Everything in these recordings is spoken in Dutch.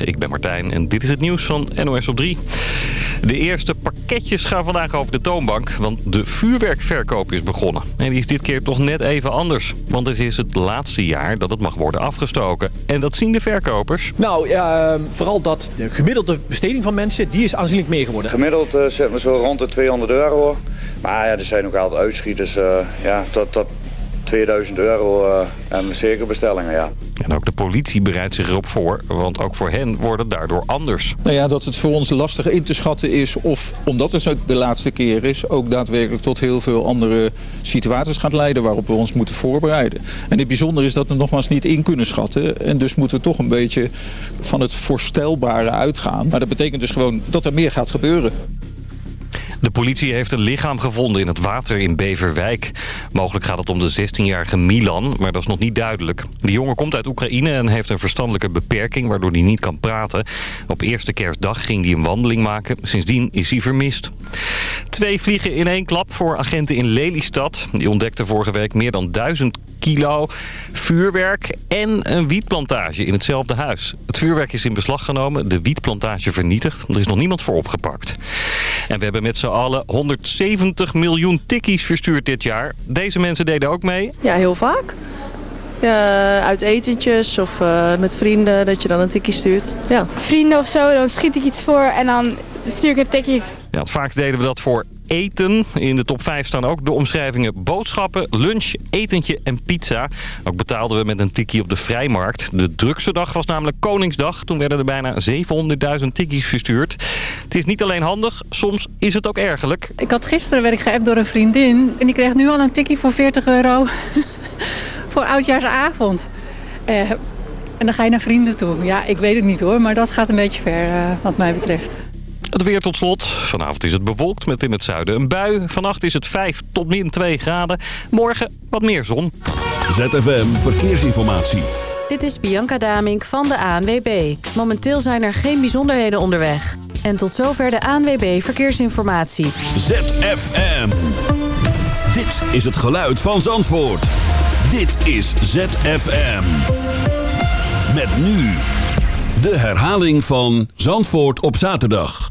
Goedemiddag, ik ben Martijn en dit is het nieuws van NOS op 3. De eerste pakketjes gaan vandaag over de toonbank, want de vuurwerkverkoop is begonnen. En die is dit keer toch net even anders, want het is het laatste jaar dat het mag worden afgestoken. En dat zien de verkopers. Nou, ja, vooral dat de gemiddelde besteding van mensen, die is aanzienlijk meer geworden. Gemiddeld uh, zetten we zo rond de 200 euro. Maar ja, er zijn ook altijd uitschieters uh, ja, tot, tot 2000 euro uh, en zeker bestellingen, ja. En ook de politie bereidt zich erop voor, want ook voor hen wordt het daardoor anders. Nou ja, dat het voor ons lastig in te schatten is of, omdat het de laatste keer is, ook daadwerkelijk tot heel veel andere situaties gaat leiden waarop we ons moeten voorbereiden. En het bijzondere is dat we nogmaals niet in kunnen schatten en dus moeten we toch een beetje van het voorstelbare uitgaan. Maar dat betekent dus gewoon dat er meer gaat gebeuren. De politie heeft een lichaam gevonden in het water in Beverwijk. Mogelijk gaat het om de 16-jarige Milan, maar dat is nog niet duidelijk. De jongen komt uit Oekraïne en heeft een verstandelijke beperking... waardoor hij niet kan praten. Op eerste kerstdag ging hij een wandeling maken. Sindsdien is hij vermist. Twee vliegen in één klap voor agenten in Lelystad. Die ontdekten vorige week meer dan duizend kilo vuurwerk en een wietplantage in hetzelfde huis. Het vuurwerk is in beslag genomen, de wietplantage vernietigd. Er is nog niemand voor opgepakt. En we hebben met z'n allen 170 miljoen tikkies verstuurd dit jaar. Deze mensen deden ook mee. Ja, heel vaak. Ja, uit etentjes of uh, met vrienden, dat je dan een tikkie stuurt. Ja. Vrienden of zo, dan schiet ik iets voor en dan stuur ik een tikkie. Ja, het vaakst deden we dat voor eten. In de top 5 staan ook de omschrijvingen boodschappen, lunch, etentje en pizza. Ook betaalden we met een tikkie op de vrijmarkt. De drukste dag was namelijk Koningsdag. Toen werden er bijna 700.000 tikkies verstuurd. Het is niet alleen handig, soms is het ook ergerlijk. Ik had gisteren werd ik geappt door een vriendin. En die kreeg nu al een tikkie voor 40 euro voor oudjaarsavond. Uh, en dan ga je naar vrienden toe. Ja, ik weet het niet hoor, maar dat gaat een beetje ver uh, wat mij betreft. Het weer tot slot. Vanavond is het bewolkt met in het zuiden een bui. Vannacht is het 5 tot min 2 graden. Morgen wat meer zon. ZFM Verkeersinformatie. Dit is Bianca Damink van de ANWB. Momenteel zijn er geen bijzonderheden onderweg. En tot zover de ANWB Verkeersinformatie. ZFM. Dit is het geluid van Zandvoort. Dit is ZFM. Met nu de herhaling van Zandvoort op zaterdag.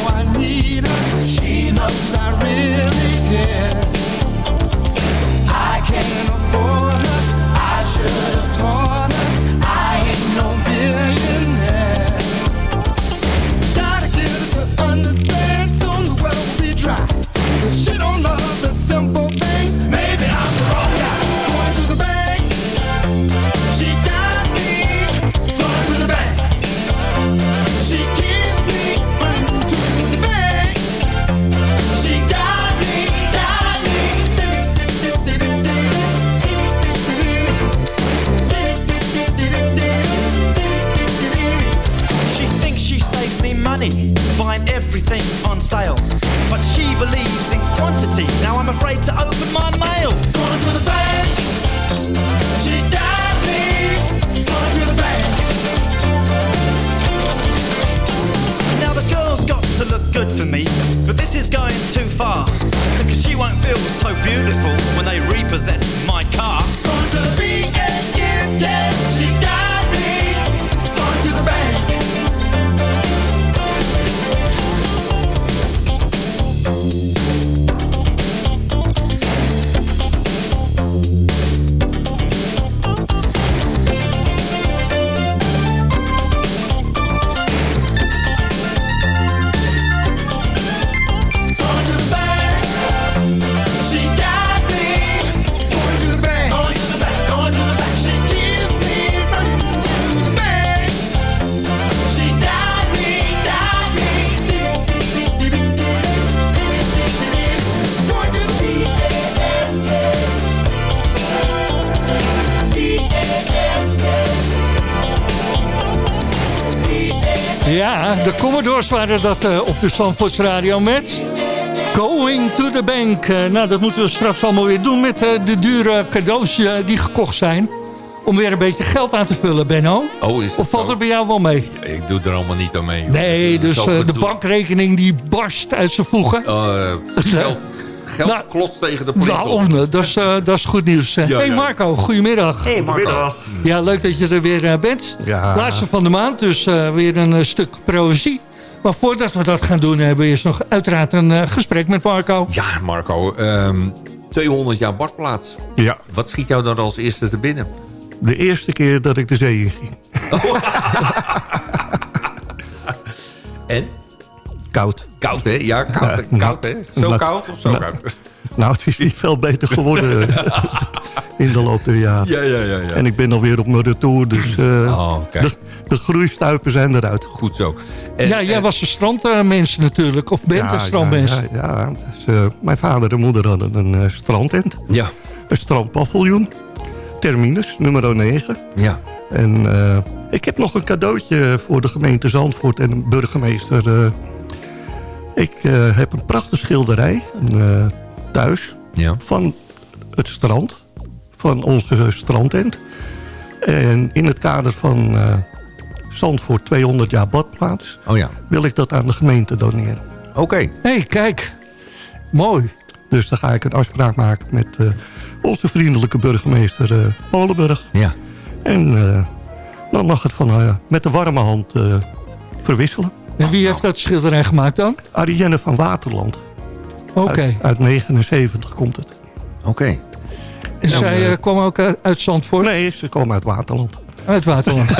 Commodores waren dat eh, op de Zandvoorts Radio met... Going to the bank. Eh, nou, dat moeten we straks allemaal weer doen met eh, de dure cadeaus die gekocht zijn. Om weer een beetje geld aan te vullen, Benno. Oh, is Of valt zo? er bij jou wel mee? Ik doe er allemaal niet aan mee. Nee, dus de bankrekening die barst uit zijn voegen. Eh, geld geld klotst tegen de politie. Nou, of, eh, dat, is, dat is goed nieuws. Ja, hey ja. Marco, goedemiddag. Hey, Marco. Goedemiddag. Ja, leuk dat je er weer bent. Ja. Laatste van de maand, dus eh, weer een stuk proëzie. Maar voordat we dat gaan doen, hebben we eerst nog uiteraard een eh, gesprek met Marco. Ja, Marco. ehm, 200 jaar badplaats. Ja. Wat schiet jou dan als eerste te binnen? De eerste keer dat ik de zee in ging. En? Koud. Koud, hè? Ja, koud, hè? Ja, koud, hè? Zo koud of zo koud? Nou, het is niet veel beter geworden in de loop der jaren. Ja, ja, ja, ja. En ik ben alweer op mijn retour, dus eh, Oh, kijk. de, de groeistuipen zijn eruit. Goed zo. ja, jij was een strandmens natuurlijk, of bent een strandmens. Ja, ja, ja. Dus, eh, mijn vader en moeder hadden een eh, strandtent. Ja. Een strandpaviljoen. Terminus, nummer 9. Ja. En eh, ik heb nog een cadeautje voor de gemeente Zandvoort en de burgemeester. eh. ik eh, heb een prachtige schilderij eh, thuis Ja. van het strand. Van onze strandtent. En in het kader van eh, Zandvoort 200 jaar badplaats... Oh ja. wil ik dat aan de gemeente doneren. Oké. hey, kijk. Mooi. Dus dan ga ik een afspraak maken met eh, onze vriendelijke burgemeester eh Molenburg. Ja. En eh, dan mag het van, met de warme hand eh, verwisselen. En wie heeft dat schilderij gemaakt dan? Arienne van Waterland. Oké. Uit, uit 79 komt het. Oké. En Nou, zij eh, eh, kwam ook uit, uit Zandvoort? Nee, ze komen uit Waterland. Uit Waterland.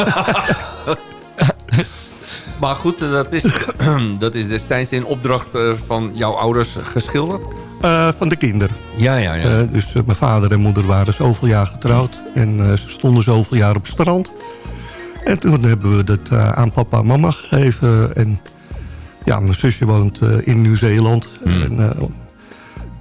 Maar goed, dat is, dat is destijds in opdracht eh, van jouw ouders geschilderd? Eh, van de kinderen. Ja, ja, ja. Eh, dus eh, mijn vader en moeder waren zoveel jaar getrouwd. En eh, ze stonden zoveel jaar op het strand. En toen hebben we dat eh, aan papa en mama gegeven. En ja, mijn zusje woont eh, in Nieuw-Zeeland. En, eh,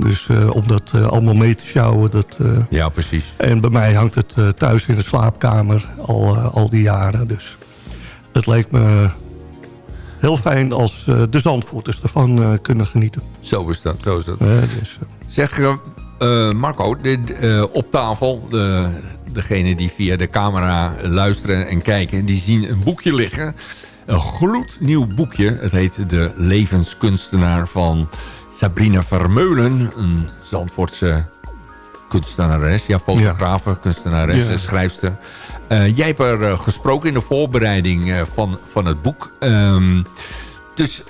dus eh, om dat eh, allemaal mee te sjouwen. Dat, eh, Ja, precies. en bij mij hangt het thuis in de slaapkamer al, al die jaren. Dus het leek me heel fijn als de Zandvoorters ervan kunnen genieten. Zo is dat, zo is dat. Dus, Zeg, Marco, dit, op tafel, de, degene die via de camera luisteren en kijken... die zien een boekje liggen. Een gloednieuw boekje. Het heet De Levenskunstenaar van Sabrina Vermeulen. Een Zandvoortse kunstenares. Ja, fotografe, kunstenares, Ja. eh, schrijfster. Eh, jij hebt er eh, gesproken in de voorbereiding eh, van, van het boek. Ehm, dus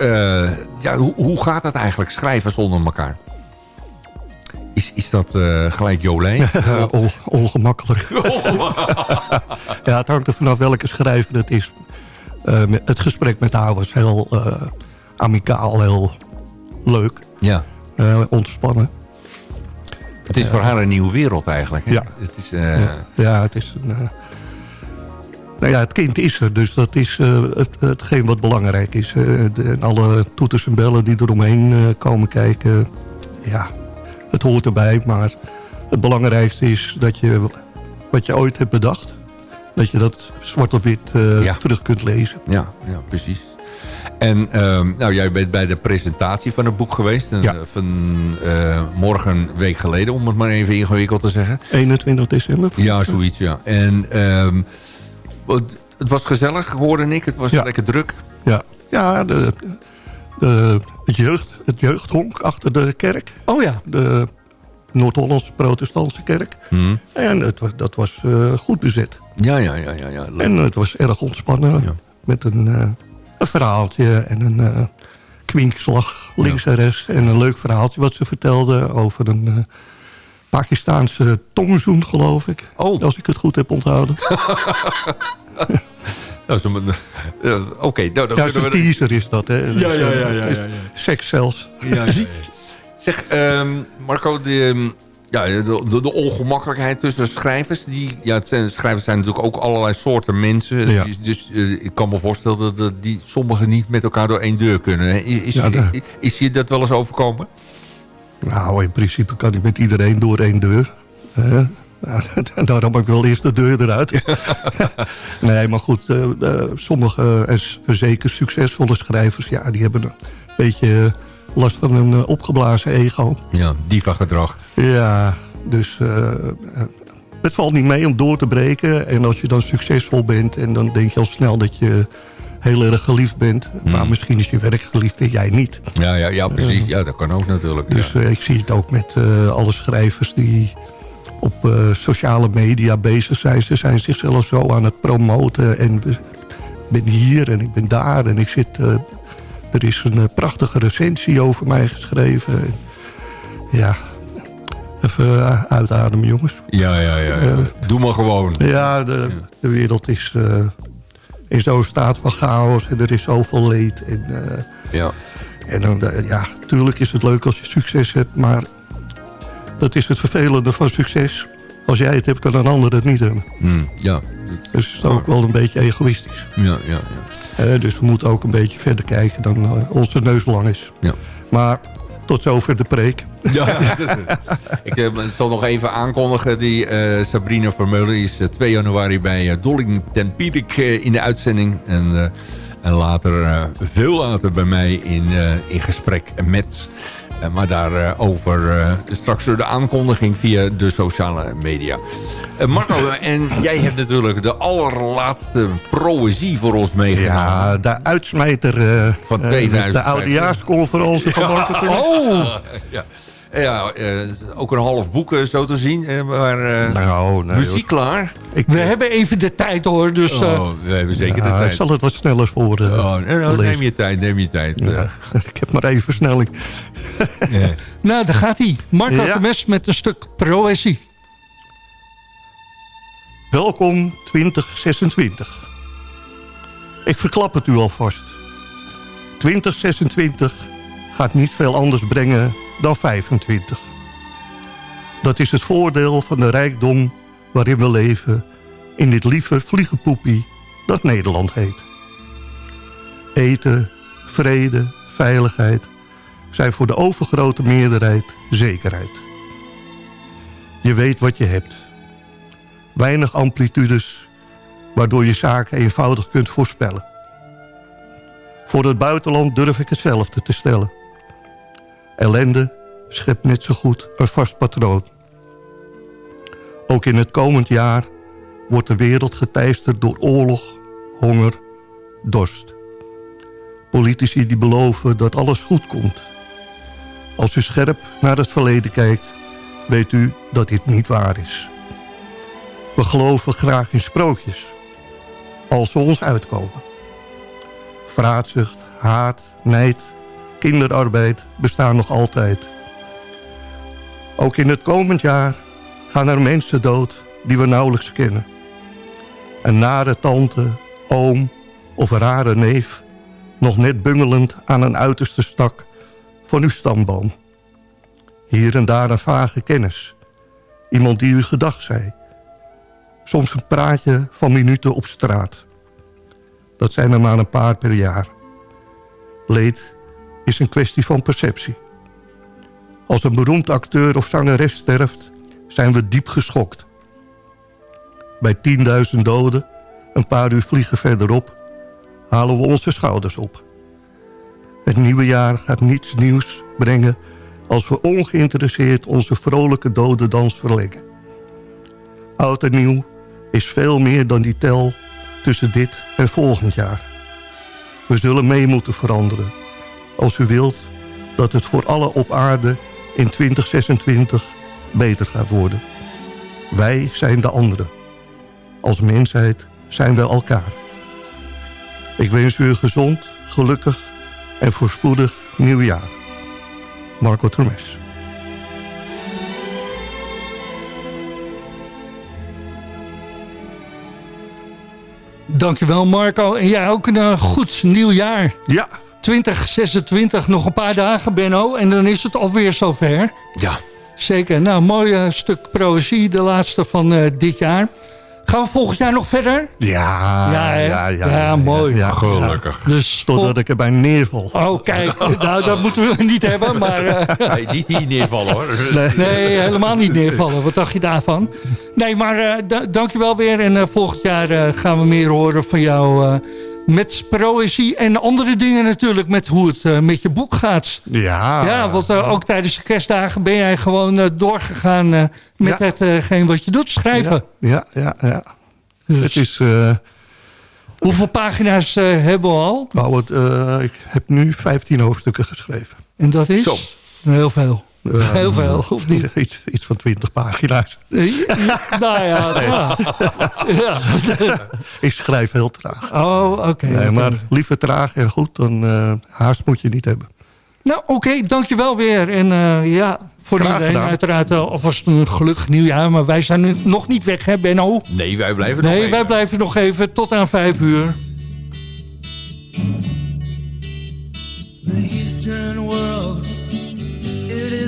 ja, hoe, hoe gaat het eigenlijk schrijven zonder elkaar? Is, is dat gelijk Jolijn? On- ongemakkelijk. ja, het hangt er vanaf welke schrijver het is. Eh, met- het gesprek met haar was heel amicaal, heel leuk. Ja. Eh, ontspannen. Het is voor haar een nieuwe wereld eigenlijk. Hè? Ja. Het is, eh, Ja, ja, het is een... eh, nou ja, het kind is er, dus dat is het, hetgeen wat belangrijk is. De- en alle toeters en bellen die eromheen eh komen kijken. Ja, het hoort erbij, maar het belangrijkste is dat je wat je ooit hebt bedacht... dat je dat zwart op wit Ja. terug kunt lezen. Ja, ja precies. En ehm, nou, jij bent bij de presentatie van het boek geweest. Ja. eh, Van eh, morgen een week geleden, om het maar even ingewikkeld te zeggen. 21 december. Ja, zoiets, ja. En ehm, het, het was gezellig, hoorde ik. Het was Ja. lekker druk. Ja, ja de, de, het, jeugd, het jeugdhonk achter de kerk. Oh ja. De Noord-Hollandse protestantse kerk. Hm. En het, dat was eh, goed bezet. Ja, ja, ja. ja, ja. En het was erg ontspannen. Met een, eh, een verhaaltje en een eh, kwinkslag links en rechts. En een leuk verhaaltje wat ze vertelde over een eh, Pakistaanse tongzoen, geloof ik. Oh. Als ik het goed heb onthouden. Dat is een- ja, Oké, nou, dan Ja, kunnen we... teaser is dat, hè? Ja, ja, ja, ja, ja, ja. Seks zelfs. Ja. Zeg, ehm, Marco, de, ehm, ja, de, de, de ongemakkelijkheid tussen schrijvers. Die, ja, het zijn, schrijvers zijn natuurlijk ook allerlei soorten mensen. Ja. Dus, dus eh, ik kan me voorstellen dat, dat die sommigen niet met elkaar door één deur kunnen. Is, is, Ja, daar- is, is je dat wel eens overkomen? Nou, in principe kan ik met iedereen door één deur. hè. Daarom heb ik wel eerst de deur eruit. nee, maar goed, eh, eh, sommige, en zeker succesvolle schrijvers... ja, die hebben een beetje last van een eh, opgeblazen ego. Ja, diva-gedrag. Ja, dus eh, eh, het valt niet mee om door te breken. En als je dan succesvol bent... en dan denk je al snel dat je heel erg geliefd bent. Maar misschien is je werk geliefd en jij niet. Ja, ja, ja precies. Ja, dat kan ook natuurlijk. Dus ja. ik zie het ook met alle schrijvers die op sociale media bezig zijn. Ze zijn zichzelf zo aan het promoten. En ik ben hier en ik ben daar en ik zit... er is een eh, prachtige recensie over mij geschreven. En, ja, even eh, uitademen jongens. Ja, ja, ja. ja. Eh, Doe maar gewoon. Ja, de, de wereld is in zo'n staat van chaos en er is zoveel leed. En, Ja. en dan, ja, tuurlijk is het leuk als je succes hebt, maar dat is het vervelende van succes. Als jij het hebt, kan een ander het niet hebben. Hm, ja. Dus het is ook wel een beetje egoïstisch. Ja, ja, ja. Dus we moeten ook een beetje verder kijken dan eh, onze neus lang is. Ja. Maar tot zover de preek. Ja, ik eh, zal nog even aankondigen. Die eh, Sabrina Vermeulen is eh, 2 januari bij Dolling ten Pierik eh, in de uitzending. En, en later, veel later bij mij in, in gesprek met... eh, maar daarover over eh, straks door de aankondiging via de sociale media. Eh, Marco, en jij hebt natuurlijk de allerlaatste proëzie voor ons meegenomen. Ja, de uitsmijter Van eh, 2015. de oudejaarsconferentie van Marketing. Oh! Ja, ja eh, ook een half boek eh, zo te zien. eh, maar eh, Nou, nee, muziek klaar. We hebben even de tijd hoor, dus... eh, Oh, we hebben zeker Ja, de ik tijd. zal het wat sneller voor de Oh, nee, nou, neem je tijd, neem je tijd. Ja, ik heb maar even versnelling. nou, daar gaat hij. Marco Ja. de Mes met een stuk proëzie. Welkom 2026. Ik verklap het u alvast. 2026 gaat niet veel anders brengen dan 25. Dat is het voordeel van de rijkdom waarin we leven... in dit lieve vliegenpoepie dat Nederland heet. Eten, vrede, veiligheid... zijn voor de overgrote meerderheid zekerheid. Je weet wat je hebt weinig amplitudes... waardoor je zaken eenvoudig kunt voorspellen. Voor het buitenland durf ik hetzelfde te stellen. Ellende schept net zo goed een vast patroon. Ook in het komend jaar wordt de wereld geteisterd door oorlog, honger, dorst. Politici die beloven dat alles goed komt. Als u scherp naar het verleden kijkt, weet u dat dit niet waar is. We geloven graag in sprookjes. Als ze ons uitkomen. Vraatzucht, haat, nijd, kinderarbeid bestaan nog altijd. Ook in het komend jaar gaan er mensen dood die we nauwelijks kennen. Een nare tante, oom of rare neef... nog net bungelend aan een uiterste stak van uw stamboom. Hier en daar een vage kennis. Iemand die u gedag zei soms een praatje van minuten op straat. Dat zijn er maar een paar per jaar. Leed is een kwestie van perceptie. Als een beroemd acteur of zangeres sterft, zijn we diep geschokt. Bij 10.000 doden, een paar uur vliegen verderop, halen we onze schouders op. Het nieuwe jaar gaat niets nieuws brengen... als we ongeïnteresseerd onze vrolijke dodendans verlengen. Oud en nieuw is veel meer dan die tel tussen dit en volgend jaar. We zullen mee moeten veranderen. Als u wilt dat het voor alle op aarde in 2026 beter gaat worden. Wij zijn de anderen. Als mensheid zijn we elkaar. Ik wens u een gezond, gelukkig en voorspoedig nieuwjaar. Marco Termes. Dankjewel Marco. En jij ook een eh, goed nieuwjaar. Ja. 2026, nog een paar dagen Benno. En dan is het alweer zover. Ja. Zeker. Nou, mooi stuk proëzie. De laatste van eh, dit jaar. Gaan we volgend jaar nog verder? Ja, Ja, ja, ja, Ja, mooi. ja, Gelukkig. Dus Totdat ik erbij neerval. Oh, kijk. nou, dat moeten we niet hebben. Maar, eh, Nee, niet neervallen hoor. nee. helemaal niet neervallen. Wat dacht je daarvan? Nee, maar eh da- dankjewel weer. En eh, volgend jaar eh, gaan we meer horen van jou... met proëzie en andere dingen natuurlijk... met hoe het eh, met je boek gaat. Ja. Ja, want eh, ook tijdens de kerstdagen ben jij gewoon eh, doorgegaan... eh, met Ja. hetgeen wat je doet, schrijven. Ja, ja, ja. Dus- Het is... eh, Hoeveel pagina's eh, hebben we al? nou, het, eh, ik heb nu 15 hoofdstukken geschreven. En dat is? Zo. Heel veel. Eh, Heel veel, of niet? Iets, iets van 20 pagina's. Eh, ja, nou ja, ja. ja. Ik schrijf heel traag. Oh, oké. nee, maar liever traag en goed, dan eh, haast moet je niet hebben. Nou, oké, dankjewel weer. En eh, ja, voor Graag iedereen gedaan. uiteraard uh, alvast een gelukkig nieuwjaar. Maar wij zijn nu nog niet weg, hè Benno? Nee, wij blijven nog Nee, even. wij blijven nog even tot aan vijf uur. The Eastern world,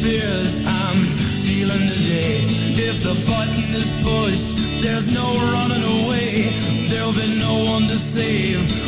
fears I'm feeling today? If the button is pushed, there's no running away. There'll be no one to save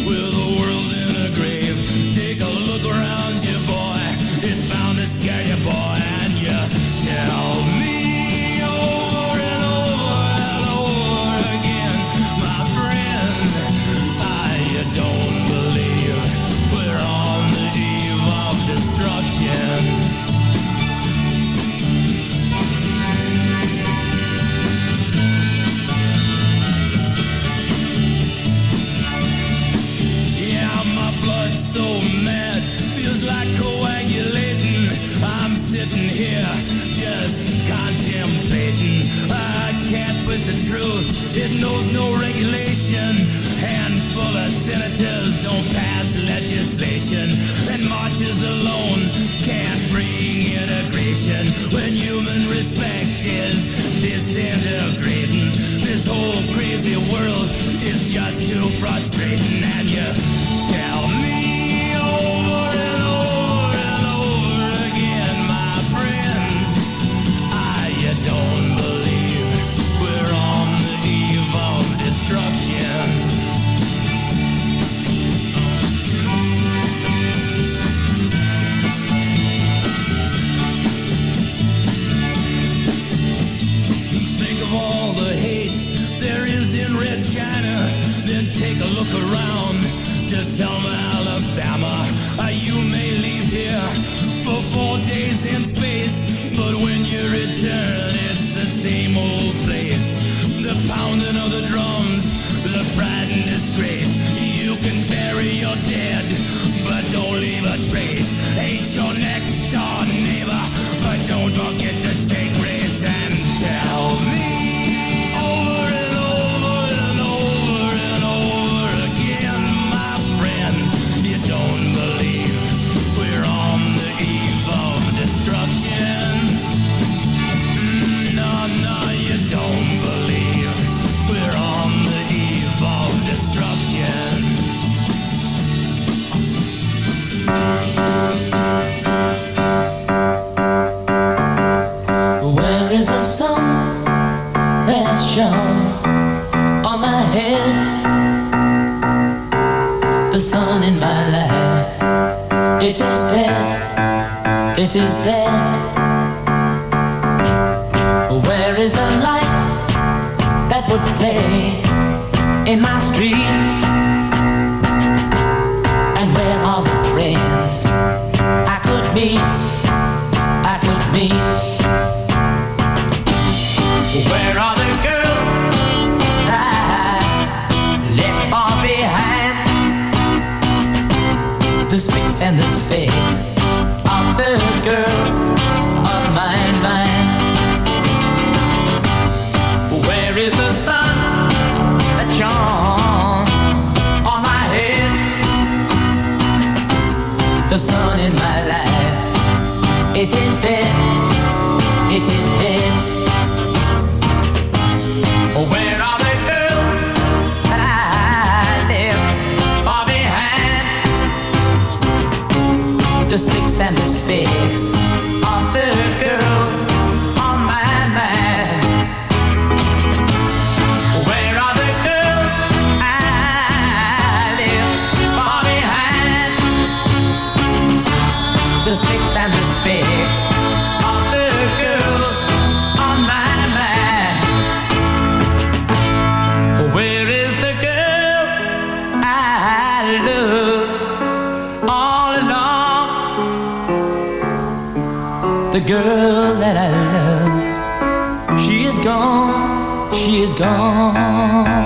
The girl that I love, she is gone, she is gone.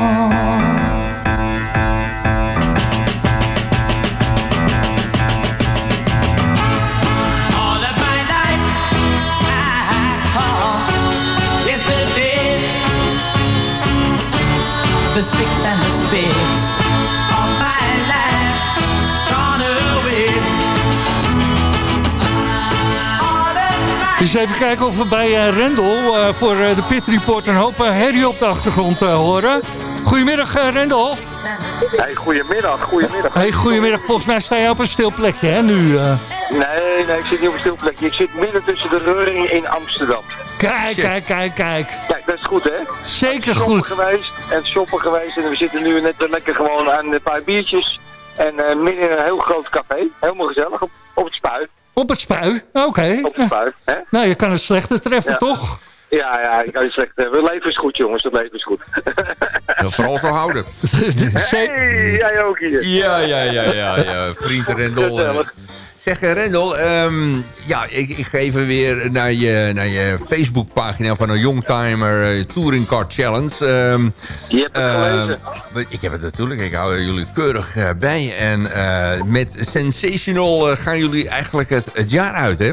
Even kijken of we bij eh, Rendel eh, voor eh, de Pit Report een hoop herrie op de achtergrond horen. Goedemiddag Rendel. Hey, goedemiddag, goedemiddag. Hey, goedemiddag. Volgens mij sta je op een stil plekje hè, nu. eh. Nee, nee, ik zit niet op een stil plekje. Ik zit midden tussen de reuringen in Amsterdam. Kijk, kijk, kijk, kijk. Kijk, dat is goed, hè? Zeker shoppen goed. geweest en shoppen geweest. En we zitten nu net lekker gewoon aan een paar biertjes. En eh, midden in een heel groot café. Helemaal gezellig, op, op het spui. Op het spui? Oké. Op het spui, hè? Nou, je kan het slechte treffen, Ja. toch? Ja, ja, ik kan slecht. eh, Het leven is goed, jongens. Het leven is goed. Ja, vooral zo houden. hey, jij ook hier. Ja, ja, ja, ja, ja. Vriend Rendel. Zeg, eh, Rendel, ehm, ja, ik, ik ga even weer naar je, naar je Facebookpagina van een Youngtimer eh, Touring Car Challenge. Je hebt het gelezen. ik heb het natuurlijk, ik hou jullie keurig eh, bij. En met Sensational gaan jullie eigenlijk het, het jaar uit, hè?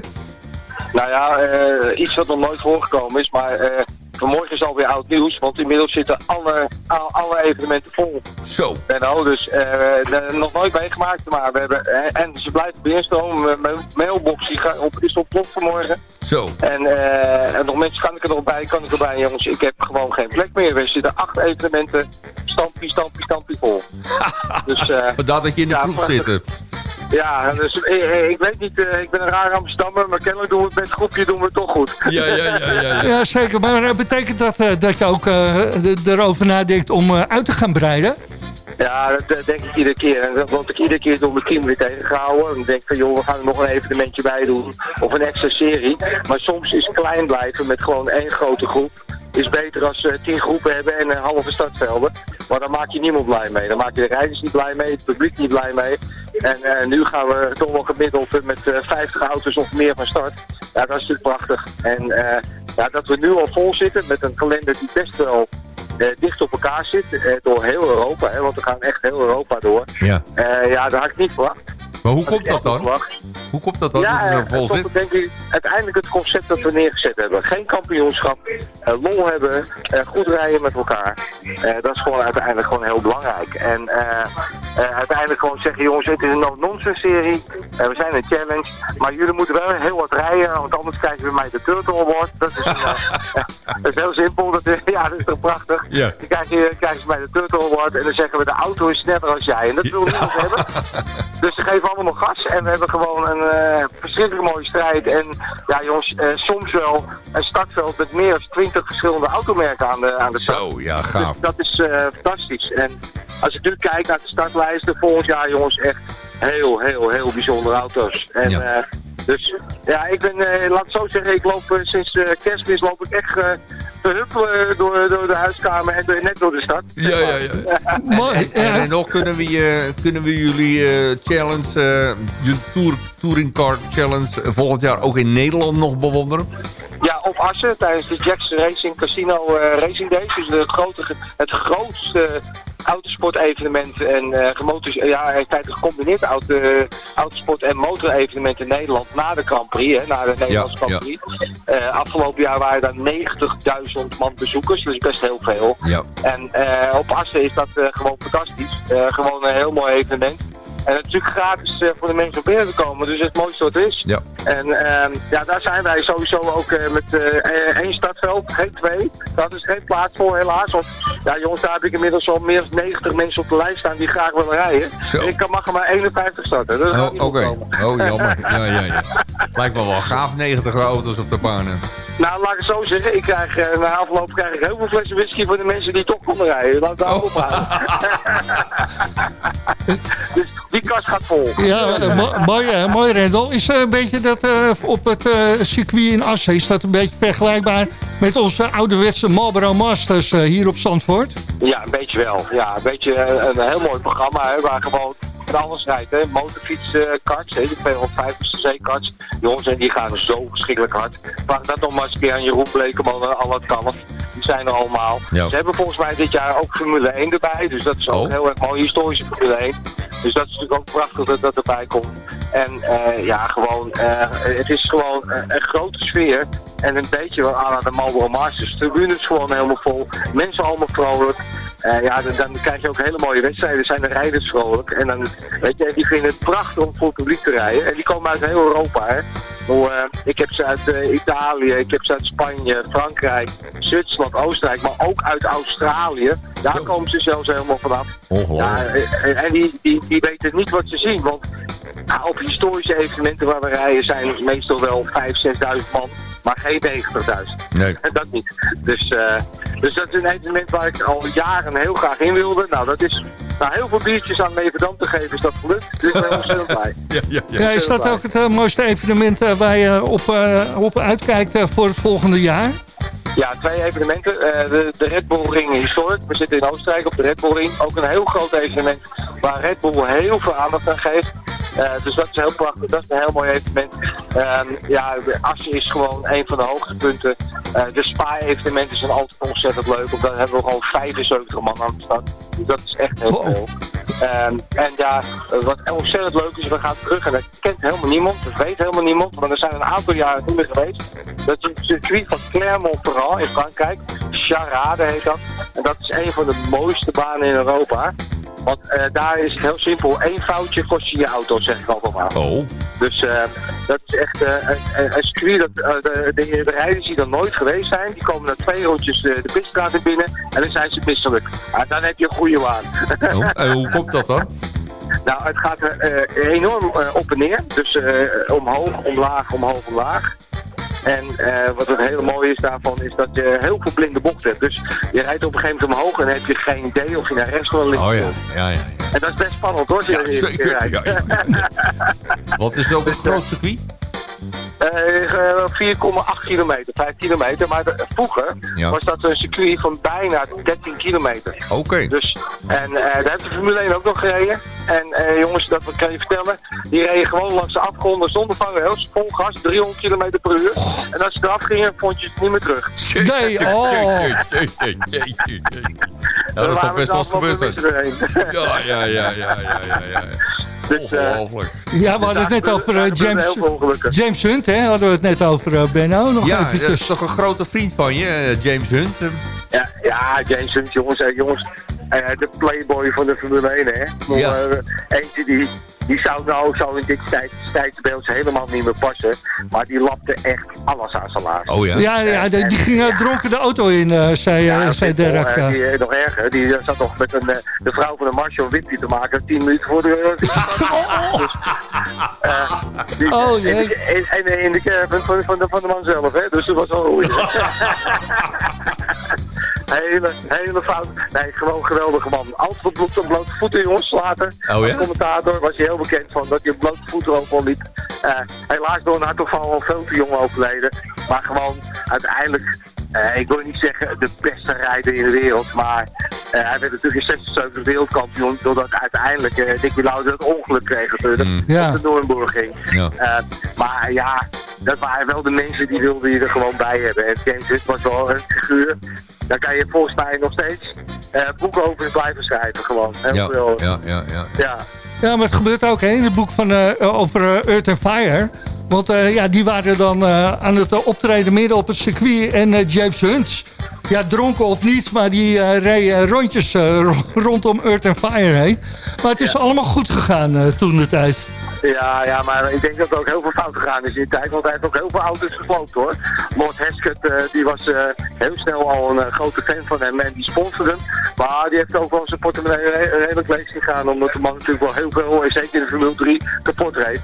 Nou ja, eh, iets wat nog nooit voorgekomen is, maar eh, vanmorgen is alweer oud nieuws, want inmiddels zitten alle, al- alle evenementen vol. Zo. En dus eh, de- nog nooit meegemaakt, maar we hebben, en ze blijven binnenstromen. Mijn mailbox die gaat op, is ontploft vanmorgen. Zo. En, en nog mensen kan ik er nog bij, kan ik erbij, jongens. Ik heb gewoon geen plek meer. We zitten acht evenementen, stampie, stampie, stampie vol. dus, eh, Vandaar dat je in de ja, zit. Ja, dus, eh, eh, ik weet niet, eh, ik ben een raar Amsterdammer, maar kennelijk doen we het met het groepje doen we het toch goed. Ja, ja, ja, ja. ja. Ja, zeker. Maar betekent dat eh, dat je ook eh, erover nadenkt om eh, uit te gaan breiden? Ja, dat denk ik iedere keer. En dat word ik iedere keer door mijn team weer tegengehouden. En dan denk ik van, joh, we gaan er nog een evenementje bij doen. Of een extra serie. Maar soms is klein blijven met gewoon één grote groep. Is beter als eh, tien groepen hebben en een halve startvelden. Maar dan maak je niemand blij mee. Dan maak je de rijders niet blij mee, het publiek niet blij mee. En eh, nu gaan we toch wel gemiddeld eh, met eh, 50 auto's of meer van start. Ja, dat is natuurlijk prachtig. En ja, dat we nu al vol zitten met een kalender die best wel dicht op elkaar zit. door heel Europa, hè, want we gaan echt heel Europa door. Ja. Ja, dat had ik niet verwacht. Maar hoe komt dat dan? Hoe komt dat dan? Ja, dat eh, vol zit? denk ik uiteindelijk het concept dat we neergezet hebben. Geen kampioenschap, eh, lol hebben, eh, goed rijden met elkaar. Dat is gewoon uiteindelijk gewoon heel belangrijk. En uiteindelijk gewoon zeggen, jongens, het is een no-nonsense serie. We zijn een challenge, maar jullie moeten wel heel wat rijden, want anders krijgen we mij de Turtle Award. Dat is, een, dat is heel simpel, dat is, ja, dat is toch prachtig. Ja. Dan krijg je, krijgen ze mij de Turtle Award en dan zeggen we de auto is sneller als jij. En dat wil niemand hebben. Dus ze geven allemaal gas en we hebben gewoon een eh, verschrikkelijk mooie strijd. En ja jongens, eh, soms wel een startveld met meer dan 20 verschillende automerken aan de, aan de start. Zo, ja, gaaf. Dus dat is eh, fantastisch. En als ik nu kijk naar de startlijsten volgend jaar jongens, echt heel, heel, heel bijzondere auto's. En, Ja. Dus ja, ik ben, eh, laat het zo zeggen, ik loop eh, sinds eh, kerstmis loop ik echt eh, te huppelen door, door de huiskamer en door- net door de stad. Ja, ja, ja. Mooi. En, en nog kunnen we, je- kunnen we jullie eh, challenge, eh, je tour, touring car challenge volgend jaar ook in Nederland nog bewonderen? Ja, op Assen tijdens de Jackson Racing Casino eh, Racing Days. Dus de grote, het grootste autosportevenement en eh gemotor, ja, in feite gecombineerd auto, autosport- en motorevenement in Nederland na de Grand Prix, hè, na de Nederlandse ja. Grand Prix. Eh, afgelopen jaar waren daar 90.000 man bezoekers, dus best heel veel. Ja. En eh, op Assen is dat eh, gewoon fantastisch. Eh, gewoon een heel mooi evenement. En natuurlijk gratis eh, voor de mensen om binnen te komen, dus het mooiste wat er is. Ja. En ehm, ja, daar zijn wij sowieso ook eh, met eh, één startveld, geen twee. Dat is geen plaats voor helaas. Want ja jongens, daar heb ik inmiddels al meer dan 90 mensen op de lijst staan die graag willen rijden. Zo. Ik kan, mag er maar 51 starten. Dat Oh, niet Oké, oh jammer. Ja, ja, ja. Lijkt me wel gaaf, 90 auto's op de banen. Nou, laat ik het zo zeggen. Ik krijg, eh, na afloop krijg ik heel veel flessen whisky voor de mensen die toch konden rijden. Laat daar Oh. ophouden. dus die kast gaat vol. Ja, eh, mo- mooi, mooi Rendel. Is eh, een beetje dat op het circuit in Assen, is dat een beetje vergelijkbaar met onze ouderwetse Marlboro Masters hier op Zandvoort? Ja, een beetje wel. Ja, een beetje eh, een heel mooi programma hè, waar gewoon alles rijdt. Hè. Motorfietskarts, hè, de 250cc karts. Jongens, en die gaan zo verschrikkelijk hard. Vraag dat nog maar eens een keer aan Jeroen Blekeman en al het kalf. Die zijn er allemaal. Ja. Ze hebben volgens mij dit jaar ook Formule 1 erbij. Dus dat is ook Oh. heel erg mooi, historische Formule 1. Dus dat is natuurlijk ook prachtig dat dat erbij komt. En eh, ja, gewoon, eh, het is gewoon eh, een grote sfeer. En een beetje aan de Marlboro Masters. De tribune is gewoon helemaal vol. Mensen allemaal vrolijk. Eh, ja, dan, dan krijg je ook hele mooie wedstrijden. Zijn de rijders vrolijk. En dan, weet je, die vinden het prachtig om voor het publiek te rijden. En die komen uit heel Europa, hè. Hoe, eh, ik heb ze uit eh, Italië, ik heb ze uit Spanje, Frankrijk, Zwitserland, Oostenrijk, maar ook uit Australië. Daar komen ze zelfs helemaal vanaf. Ja, Ongelooflijk. eh, en die, die, die weten niet wat ze zien, want nou, op historische evenementen waar we rijden zijn het meestal wel 5.000, 6.000 man, maar geen 90.000. Nee. En dat niet. Dus, eh, dus dat is een evenement waar ik al jaren heel graag in wilde. Nou, dat is nou, heel veel biertjes aan Leverdam te geven is dat gelukt. Dus ik ben ontzettend blij. Ja, ja, ja. Ja, is dat ook het eh, mooiste evenement eh, waar je op, eh, op uitkijkt voor het volgende jaar? Ja, twee evenementen. Eh, de, de Red Bull Ring Historic. We zitten in Oostenrijk op de Red Bull Ring. Ook een heel groot evenement waar Red Bull heel veel aandacht aan geeft. Eh, dus dat is heel prachtig. Dat is een heel mooi evenement. Ehm, ja, Assen is gewoon een van de hoogtepunten. Eh, de Spa-evenementen zijn altijd ontzettend leuk. Want daar hebben we gewoon 75 man aan de stad. Dus dat is echt heel veel. Ehm, en ja, wat ontzettend leuk is, we gaan terug en dat kent helemaal niemand. Dat weet helemaal niemand, want er zijn een aantal jaren niet meer geweest. Dat is het circuit van Clermont-Ferrand in Frankrijk. Charade heet dat. En dat is een van de mooiste banen in Europa. Want eh, daar is het heel simpel. Eén foutje kost je je auto, zeg ik altijd maar. Oh. Dus eh, dat is echt eh, een, een- circuit dat de, de, de rijders die er nooit geweest zijn, die komen na twee rondjes de, de pitstraat in binnen en dan zijn ze misselijk. Ah, dan heb je een goede waan. Oh, en hoe komt dat dan? Nou, het gaat enorm op en neer. Dus omhoog, omlaag, omhoog, omlaag. En eh, wat het hele mooie is daarvan is dat je heel veel blinde bochten hebt. Dus je rijdt op een gegeven moment omhoog en heb je geen idee of je naar rechts wil links Oh ja, ja, ja. En dat is best spannend hoor, als je Ja, er zeker. Ja, Wat is het ook een groot circuit? Eh, eh, 4,8 kilometer, 5 kilometer. Maar de- vroeger Ja. was dat een circuit van bijna 13 kilometer. Oké. Dus, en eh, daar heeft de Formule 1 ook nog gereden. En eh, jongens, dat kan je vertellen. Die reden gewoon langs de afgronden zonder vangrails. Vol gas, 300 kilometer per uur. En als ze eraf gingen, vond je het niet meer terug. Nee, oh. Ja, dat is toch best wel gebeurd. hè? gebeurd. Ja, ja, ja, ja, ja, ja, ja. Dus, eh, Ongelooflijk. Ja, we hadden het net over eh, James. James Hunt, hè? Hadden we het net over eh, Benno. Nog Ja, dat is toch een grote vriend van je, James Hunt. Ja, ja James Hunt, jongens, jongens de playboy van de Formule 1, hè. Maar, Ja. eh, eentje die, die zou nou zo in dit tijd, tijdsbeeld helemaal niet meer passen. Maar die lapte echt alles aan zijn laars. Oh ja? Ja, ja die, die ging eh, dronken de auto in, eh, zei, eh, zei Derek. eh, eh. die, eh, nog erger, die eh, zat nog met een, eh, de vrouw van de Marshall Whippy te maken, tien minuten voor de... dus, eh, die- Oh, jee. En, in de caravan van, van, de, van de man zelf, hè. Dus dat was wel goed. Hele, hele fout. Nee, gewoon geweldige man. Altijd op bloed, op blote voeten, jongens, later. Oh, ja? Als commentator was hij heel bekend van dat hij op blote voeten overal liep. Eh, helaas door een hartaanval al veel te jong overleden. Maar gewoon uiteindelijk, eh, ik wil niet zeggen de beste rijder in de wereld. Maar eh, hij werd natuurlijk in 76 wereldkampioen. Doordat uiteindelijk uh, Nicky Lauda het ongeluk kreeg natuurlijk. Ja. Op de Nürburgring. Ja. Eh, maar ja, dat waren wel de mensen die wilden je er gewoon bij hebben. En James was wel een figuur. Daar kan je volgens mij nog steeds eh, boeken over blijven schrijven gewoon. Heel Ja, veel. ja, ja, ja. Ja. Ja, maar het gebeurt ook hè, in het boek van, eh, over eh, Earth and Fire. Want eh, ja, die waren dan eh, aan het optreden midden op het circuit. En James Hunt, ja, dronken of niet, maar die eh, reed rondjes eh, ro- rondom Earth and Fire heen. Maar het is allemaal goed gegaan eh, toen de tijd. Ja, ja, maar ik denk dat er ook heel veel fout gegaan is in tijd. Want hij heeft ook heel veel auto's gesloopt hoor. Lord Heskett, eh, die was eh, heel snel al een eh, grote fan van hem en die sponsorde hem. Maar die heeft ook wel zijn portemonnee re- redelijk leeg gegaan. Omdat de man natuurlijk wel heel veel, zeker in de Formule 3, kapot reed.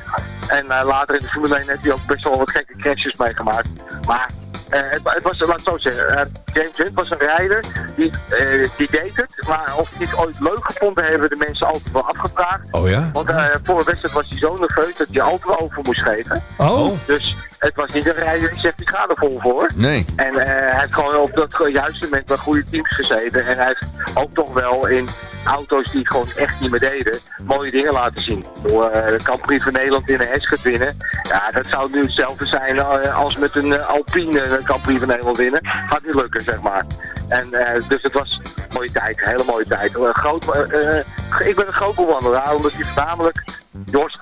En later in de Formule 1 heeft hij ook best wel wat gekke crashes meegemaakt. Maar het, het was, laat ik zo zeggen, James Hunt was een rijder die, eh, die deed het. Maar of hij het ooit leuk gevonden hebben de mensen altijd wel afgevraagd. Oh ja? Want eh, voor een wedstrijd was hij zo nerveus dat hij altijd over moest geven. Oh. Dus het was niet een rijder die zegt, ik ga er vol voor. Nee. En eh, hij heeft gewoon op dat juiste moment bij goede teams gezeten. En hij heeft ook toch wel in auto's die het gewoon echt niet meer deden, mooie dingen laten zien. Door de Prix van Nederland in een Hesket winnen. Ja, dat zou nu hetzelfde zijn als met een Alpine Prix van Nederland winnen. Gaat niet lukken, zeg maar. En eh, dus het was een mooie tijd, een hele mooie tijd. Groot, eh, eh, ik ben een groot bewonderaar, omdat hij voornamelijk, Jos,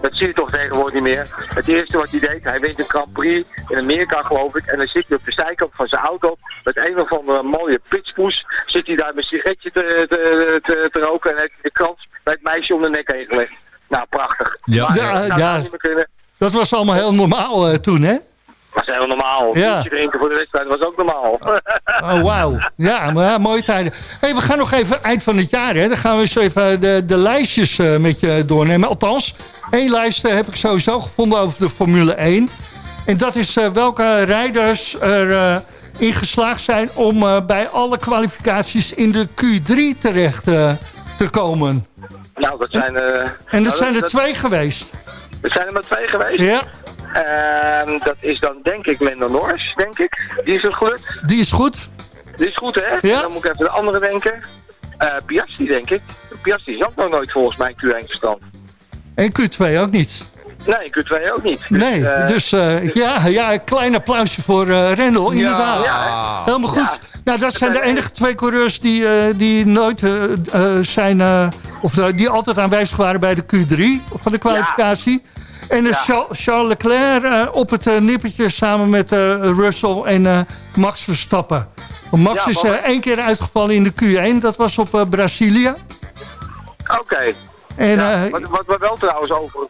dat zie je toch tegenwoordig niet meer. Het eerste wat hij deed, hij wint een Grand Prix in Amerika geloof ik. En dan zit hij op de zijkant van zijn auto met een of andere mooie pitspoes. Zit hij daar met een sigaretje te, te, te, te roken en heeft hij de krans bij het meisje om de nek heen gelegd. Nou, prachtig. Ja. Maar, Ja, dat ja. Dat was allemaal heel normaal toen, hè? Dat is heel normaal. Ja. Een drinken voor de wedstrijd was ook normaal. Oh, wauw. Ja, maar ja, mooie tijden. Hey, we gaan nog even eind van het jaar. Hè. Dan gaan we eens even de, de lijstjes eh, met je doornemen. Althans, één lijst eh, heb ik sowieso gevonden over de Formule 1. En dat is eh, welke rijders er in geslaagd zijn... om bij alle kwalificaties in de Q3 terecht te komen. nou, dat zijn... En nou, dat zijn er twee geweest. Er zijn er maar twee geweest. Ja. Ehm, dat is dan denk ik Lando Norris, denk ik. Die is het gelukt. Die is goed. Die is goed, hè? Ja. Dan moet ik even de andere denken. Eh Piastri, denk ik. Piastri is ook nog nooit volgens mij Q1 gestand. En Q2 ook niet. Nee, Q2 ook niet. Nee, eh, dus eh, ja, ja, een klein applausje voor eh Rendel, inderdaad. Ja. Helemaal goed. Nou, dat zijn de enige twee coureurs die, eh, die nooit zijn... eh, of die altijd aanwezig waren bij de Q3 van de kwalificatie. En eh, Charles, Charles Leclerc eh, op het eh, nippertje samen met Russell en Max Verstappen. Max Ja, is maar- één keer uitgevallen in de Q1. Dat was op Brazilië. Oké. En, Ja, wat, wat we wel trouwens over,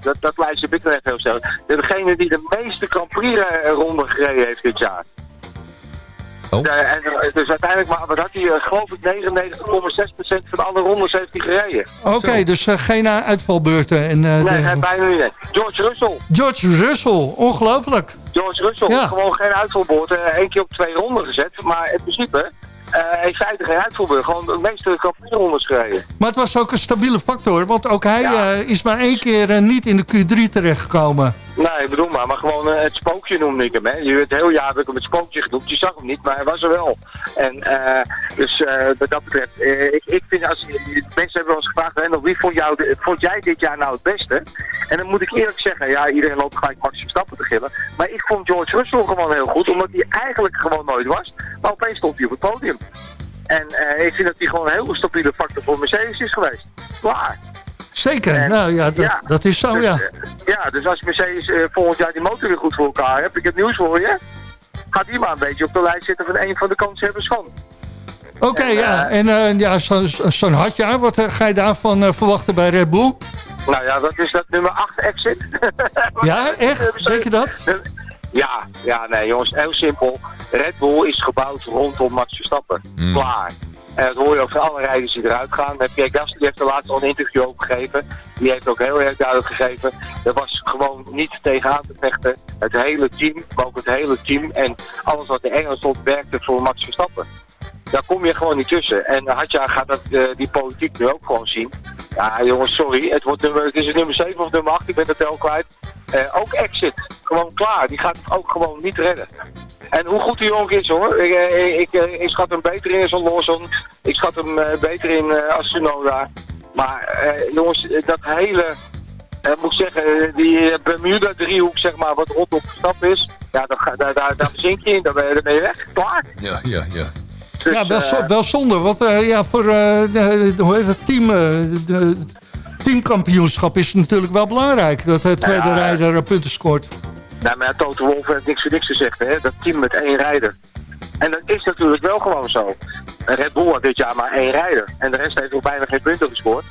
dat, dat lijstje heb ik heel snel. Degene die de meeste Grand Prix ronden gereden heeft dit jaar. Oh. Eh, en, dus uiteindelijk, maar wat had hij, eh, geloof ik, 99,6% van alle rondes heeft hij gereden. Oké, dus eh, geen uitvalbeurten. En, Nee, de- hij bijna niet. George Russell. George Russell, ongelooflijk. George Russell, Ja. gewoon geen uitvalbeurt. eh, Eén keer op twee ronden gezet. Maar in principe, eh in feite geen uitvalbeurt. Gewoon de meeste Grand Prix rondes gereden. Maar het was ook een stabiele factor, want ook hij Ja. is maar één keer niet in de Q3 terechtgekomen. Nee, bedoel maar, maar gewoon eh, het spookje noemde ik hem. Hè. Je, het hele jaar heb ik hem het spookje genoemd. Je zag hem niet, maar hij was er wel. En eh, dus eh, wat dat betreft, ik, ik vind als mensen hebben eens gevraagd, Rendel, wie vond, jou vond jij dit jaar nou het beste? En dan moet ik eerlijk zeggen, ja, iedereen loopt gelijk Max Verstappen te gillen. Maar ik vond George Russell gewoon heel goed, omdat hij eigenlijk gewoon nooit was. Maar opeens stond hij op het podium. En ik vind dat hij gewoon een heel stabiele factor voor Mercedes is geweest. Klaar. Zeker, En- nou ja dat, ja. dat is zo, Dus, ja. eh, ja, dus als Mercedes eh, volgend jaar die motor weer goed voor elkaar heeft, heb ik het nieuws voor je. Gaat die maar een beetje op de lijst zitten van een van de kanshebbers van. Oké, ja, en eh, ja, zo- zo- zo'n hartjaar, wat eh, ga je daarvan eh, verwachten bij Red Bull? Nou ja, dat is dat nummer 8 exit. Ja, echt? Denk je dat? Ja, ja, nee jongens, heel simpel. Red Bull is gebouwd rondom Max Verstappen. Hmm. Klaar. En dat hoor je ook van alle rijders die eruit gaan. Pierre Gasly heeft er laatst al een interview over gegeven. Die heeft ook heel erg duidelijk gegeven. Er was gewoon niet tegenaan te vechten. Het hele team, maar ook het hele team. En alles wat in Engeland stond werkte voor Max Verstappen. Daar kom je gewoon niet tussen. En Hadja gaat dat, eh, die politiek nu ook gewoon zien. Ja jongens, sorry. Het, wordt nummer, het is het nummer 7 of nummer 8, ik ben de tel kwijt. Eh, ook exit. Gewoon klaar. Die gaat het ook gewoon niet redden. En hoe goed die jongen is hoor. Ik, eh, ik, eh, ik schat hem beter in als Lawson. Ik schat hem eh, beter in eh, als Tsunoda. Maar eh, jongens, dat hele... eh, moet ik zeggen, die eh, Bermuda-driehoek, zeg maar, wat rondom stap is. Ja, daar, ga- daar, daar, daar zink je in, daar ben, je- daar ben je weg. Klaar. Ja, ja, ja. Dus, ja, wel, eh, wel zonde. Want eh, ja, voor eh, hoe heet het team, eh, de, teamkampioenschap is het natuurlijk wel belangrijk. Dat de tweede Ja. rijder punten scoort. Nou, maar Toto Wolff heeft niks voor niks gezegd, hè. Dat team met één rijder. En dat is natuurlijk wel gewoon zo. Red Bull had dit jaar maar één rijder. En de rest heeft ook bijna geen punten gescoord.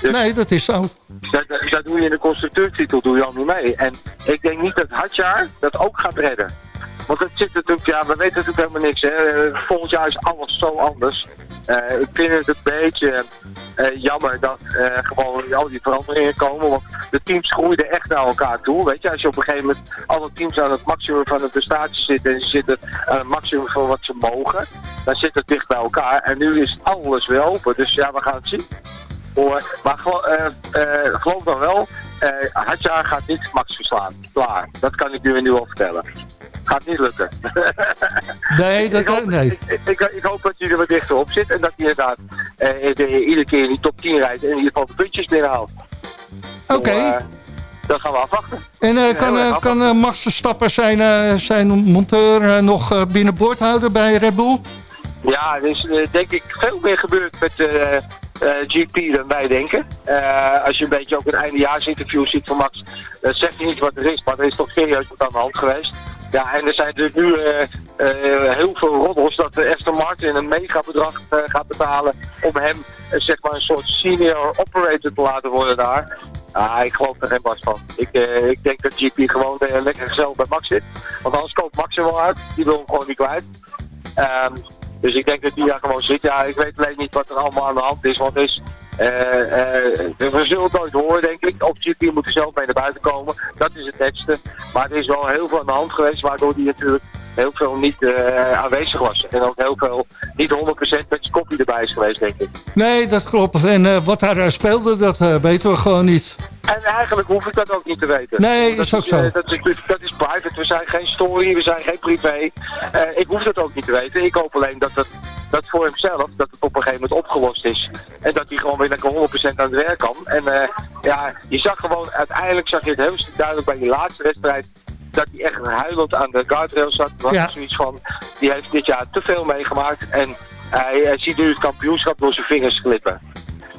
Dus Nee, dat is zo. dat, dat, doe je in de constructeurtitel doe je al niet mee. En ik denk niet dat Hadjar dat ook gaat redden. Want het zit natuurlijk, ja, we weten natuurlijk helemaal niks. Hè. Volgend jaar is alles zo anders. Eh, ik vind het een beetje eh, jammer dat eh, gewoon al die veranderingen komen. Want de teams groeiden echt naar elkaar toe. Weet je, als je op een gegeven moment alle teams aan het maximum van de prestatie zitten en ze zitten aan het maximum van wat ze mogen, dan zit het dicht bij elkaar. En nu is alles weer open. Dus ja, we gaan het zien. Maar gelo- eh, eh, geloof dan wel, eh Hadja gaat niet Max verslaan. Klaar. Dat kan ik u nu al vertellen. Gaat niet lukken. Nee, dat, ik, hoop, nee. ik, ik, ik hoop dat hij er wat dichter op zit en dat hij inderdaad eh, de- iedere keer in die top 10 rijdt en in ieder geval de puntjes binnenhaalt. Oké. Dat gaan we afwachten. En kan, Max Verstappen zijn, zijn monteur nog binnenboord houden bij Red Bull? Ja, er is denk ik veel meer gebeurd met GP dan wij denken. Eh, als je een beetje ook een eindejaarsinterview ziet van Max, zegt hij niet wat er is, maar er is toch serieus wat aan de hand geweest. Ja, en er zijn natuurlijk nu eh, eh, heel veel roddels dat de Aston Martin een megabedrag eh, gaat betalen om hem eh, zeg maar een soort senior operator te laten worden daar. Ah, ik geloof er geen bast van. Ik, eh, ik denk dat GP gewoon eh, lekker gezellig bij Max zit. Want anders koopt Max er wel uit. Die wil hem gewoon niet kwijt. Ehm, dus ik denk dat die daar gewoon zit. Ja, ik weet alleen niet wat er allemaal aan de hand is. Want is, eh, eh, we zullen het nooit horen, denk ik. Of GP moet er zelf mee naar buiten komen. Dat is het netste. Maar er is wel heel veel aan de hand geweest. Waardoor die natuurlijk heel veel niet eh, aanwezig was. En ook heel veel niet 100% met zijn kopie erbij is geweest, denk ik. Nee, dat klopt. En eh, wat daar eh, speelde, dat weten we gewoon niet. En eigenlijk hoef ik dat ook niet te weten. Nee, dat is ook zo. dat, is, dat is private. We zijn geen story, we zijn geen privé. Ik hoef dat ook niet te weten. Ik hoop alleen dat het dat voor hemzelf, dat het op een gegeven moment opgelost is. En dat hij gewoon weer lekker 100% aan het werk kan. En ja, je zag gewoon, uiteindelijk zag je het heel duidelijk bij die laatste wedstrijd. Dat hij echt huilend aan de guardrail zat. Was Ja. zoiets van, die heeft dit jaar te veel meegemaakt. En hij, hij ziet nu het kampioenschap door zijn vingers glippen.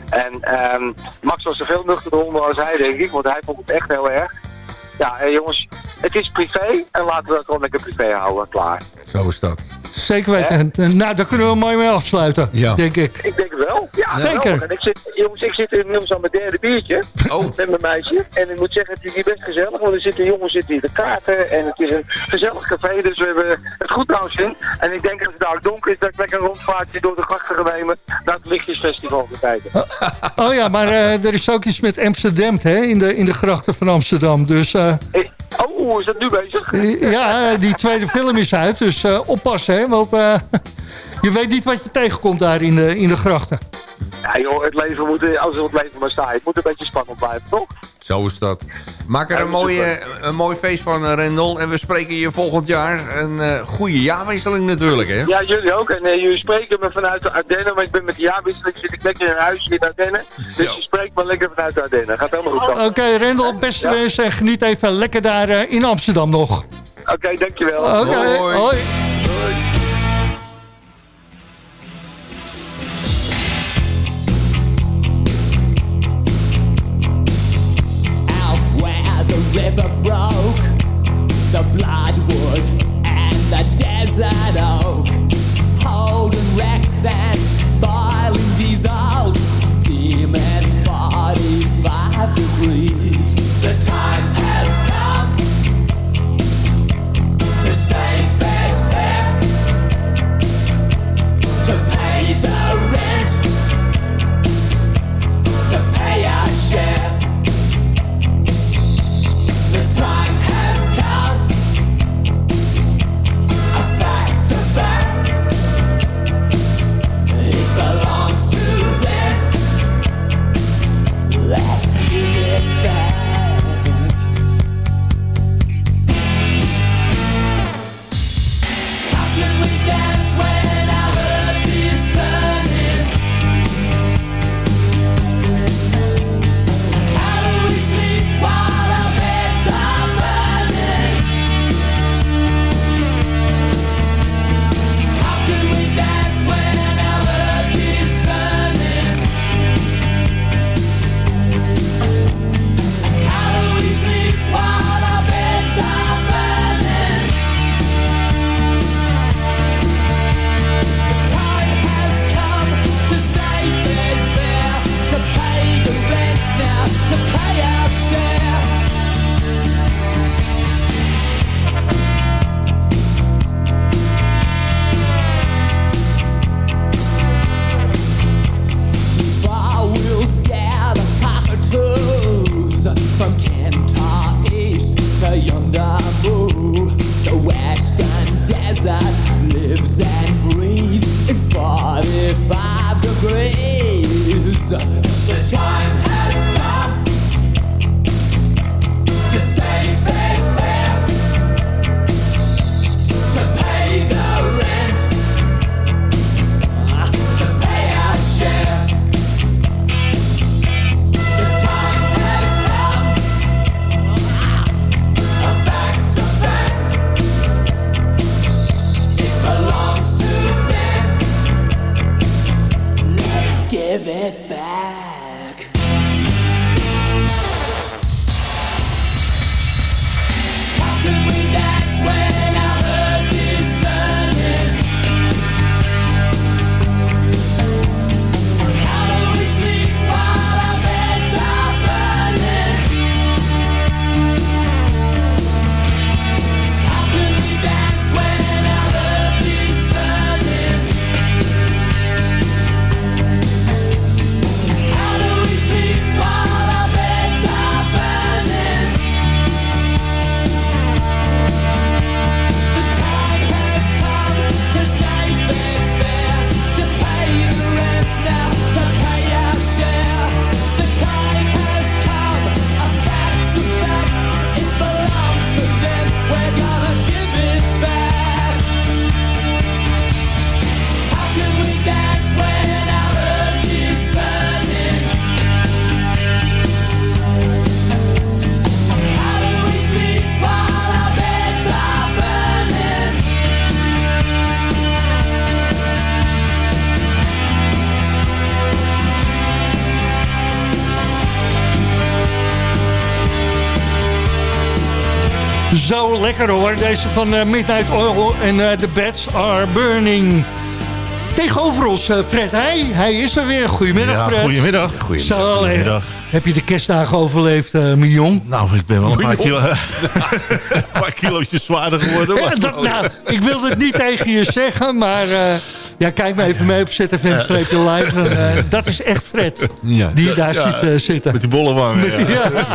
En ehm, Max was er veel nuchterder onder als hij, denk ik, want hij vond het echt heel erg. Ja, en jongens, het is privé en laten we dat gewoon lekker privé houden, klaar. Zo is dat. Zeker weten. En, en, nou, daar kunnen we mooi mee afsluiten, Ja. denk ik. Ik denk wel. Ja, Zeker. En ik zit, jongens, ik zit inmiddels aan mijn derde biertje Oh. met mijn meisje. En ik moet zeggen, het is hier best gezellig, want er zitten jongens zitten hier te kaarten. En het is een gezellig café, dus we hebben het goed ons in. En ik denk als het daar donker is, dat ik lekker een rondvaartje door de grachten ga nemen naar het Lichtjesfestival te kijken. Oh ja, maar eh, er is ook iets met Amsterdam hè, in, de, in de grachten van Amsterdam. Dus eh, Eh, Oh, is dat nu bezig? ja, die tweede film is uit. Dus eh, oppassen, hè, want eh, je weet niet wat je tegenkomt daar in de, in de grachten. Ja joh, het leven moet, als het leven maar staat, het moet een beetje spannend blijven, toch? Zo is dat. Maak er Ja, een, mooie, een mooi feest van, Rendel. En we spreken je volgend jaar. Een eh, goede jaarwisseling natuurlijk, hè? Ja, jullie ook. En eh, jullie spreken me vanuit de Ardennen, maar ik ben met de jaarwisseling zit ik lekker in een huisje in de Ardennen. Dus je spreekt me lekker vanuit de Ardennen. Gaat helemaal goed Oké, komen. Rendel, beste wensen en geniet even lekker daar in Amsterdam nog. Oké, dankjewel. Oké, Hoi. hoi. The bloodwood and the desert oak. Holding wrecks and Zo lekker hoor, deze van eh, Midnight Oil en eh, The Beds Are Burning. Tegenover ons eh, Fred Heij, hij is er weer. Goedemiddag Ja, Fred. goedemiddag. Zo, eh, Goedemiddag. Heb je de kerstdagen overleefd, mijn jong? Nou, ik ben wel een paar, kilo, een paar kilootjes zwaarder geworden. Ja, dat, nou, ik wilde het niet tegen je zeggen, maar ja, kijk maar even mee op ZFM-live. en, eh, dat is echt Fred, Ja. die daar Ja, zit eh, zitten. Met die bolle wangen, ja. Ja.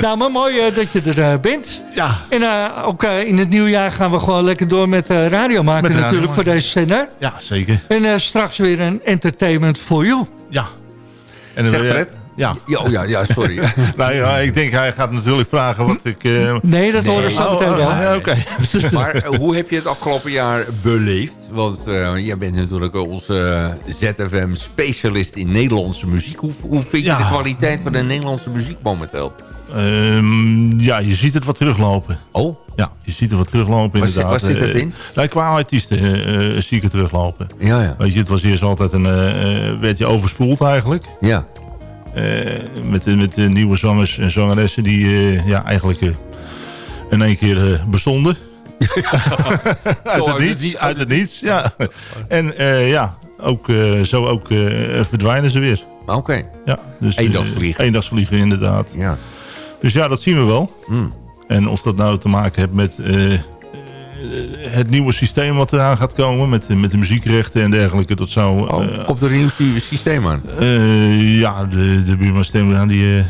nou, maar mooi eh, dat je er bent. Ja. En eh, ook in het nieuwjaar gaan we gewoon lekker door met radio maken Met radio natuurlijk voor deze zender. Ja, zeker. En straks weer een entertainment for you. Ja. En dan Zeg Fred? Ja. Oh ja, ja sorry. nou ja, ik denk hij gaat natuurlijk vragen wat ik... eh, Nee, dat horen we zo Oh, meteen oh, wel. ja, Oké. Maar eh, hoe heb je het afgelopen jaar beleefd? Want eh, jij bent natuurlijk onze ZFM-specialist in Nederlandse muziek. Hoe, hoe vind je Ja. de kwaliteit van de Nederlandse muziek momenteel? Ehm, ja, je ziet het wat teruglopen. Oh? Ja, je ziet er wat teruglopen inderdaad. waar zit het in? nou, qua artiesten eh, eh, zie ik het teruglopen. Ja, ja. Weet je, het was eerst altijd een... werd je overspoeld eigenlijk. Ja. Eh, met, de- met nieuwe zangers en zangeressen die eh, ja, eigenlijk eh, in één keer bestonden. uit, het niets, uit het niets, ja. En ja, ook, zo ook verdwijnen ze weer. Oké. Ja, dus, Eendagsvliegen. eh, eendagsvliegen, inderdaad. Ja. Dus ja, dat zien we wel. Hmm. En of dat nou te maken heeft met het nieuwe systeem wat eraan gaat komen... met, met de muziekrechten en dergelijke, dat zou... Oh, eh, komt er een nieuw sy- systeem aan? eh, ja, de, de buurman Stemmeraan die eh,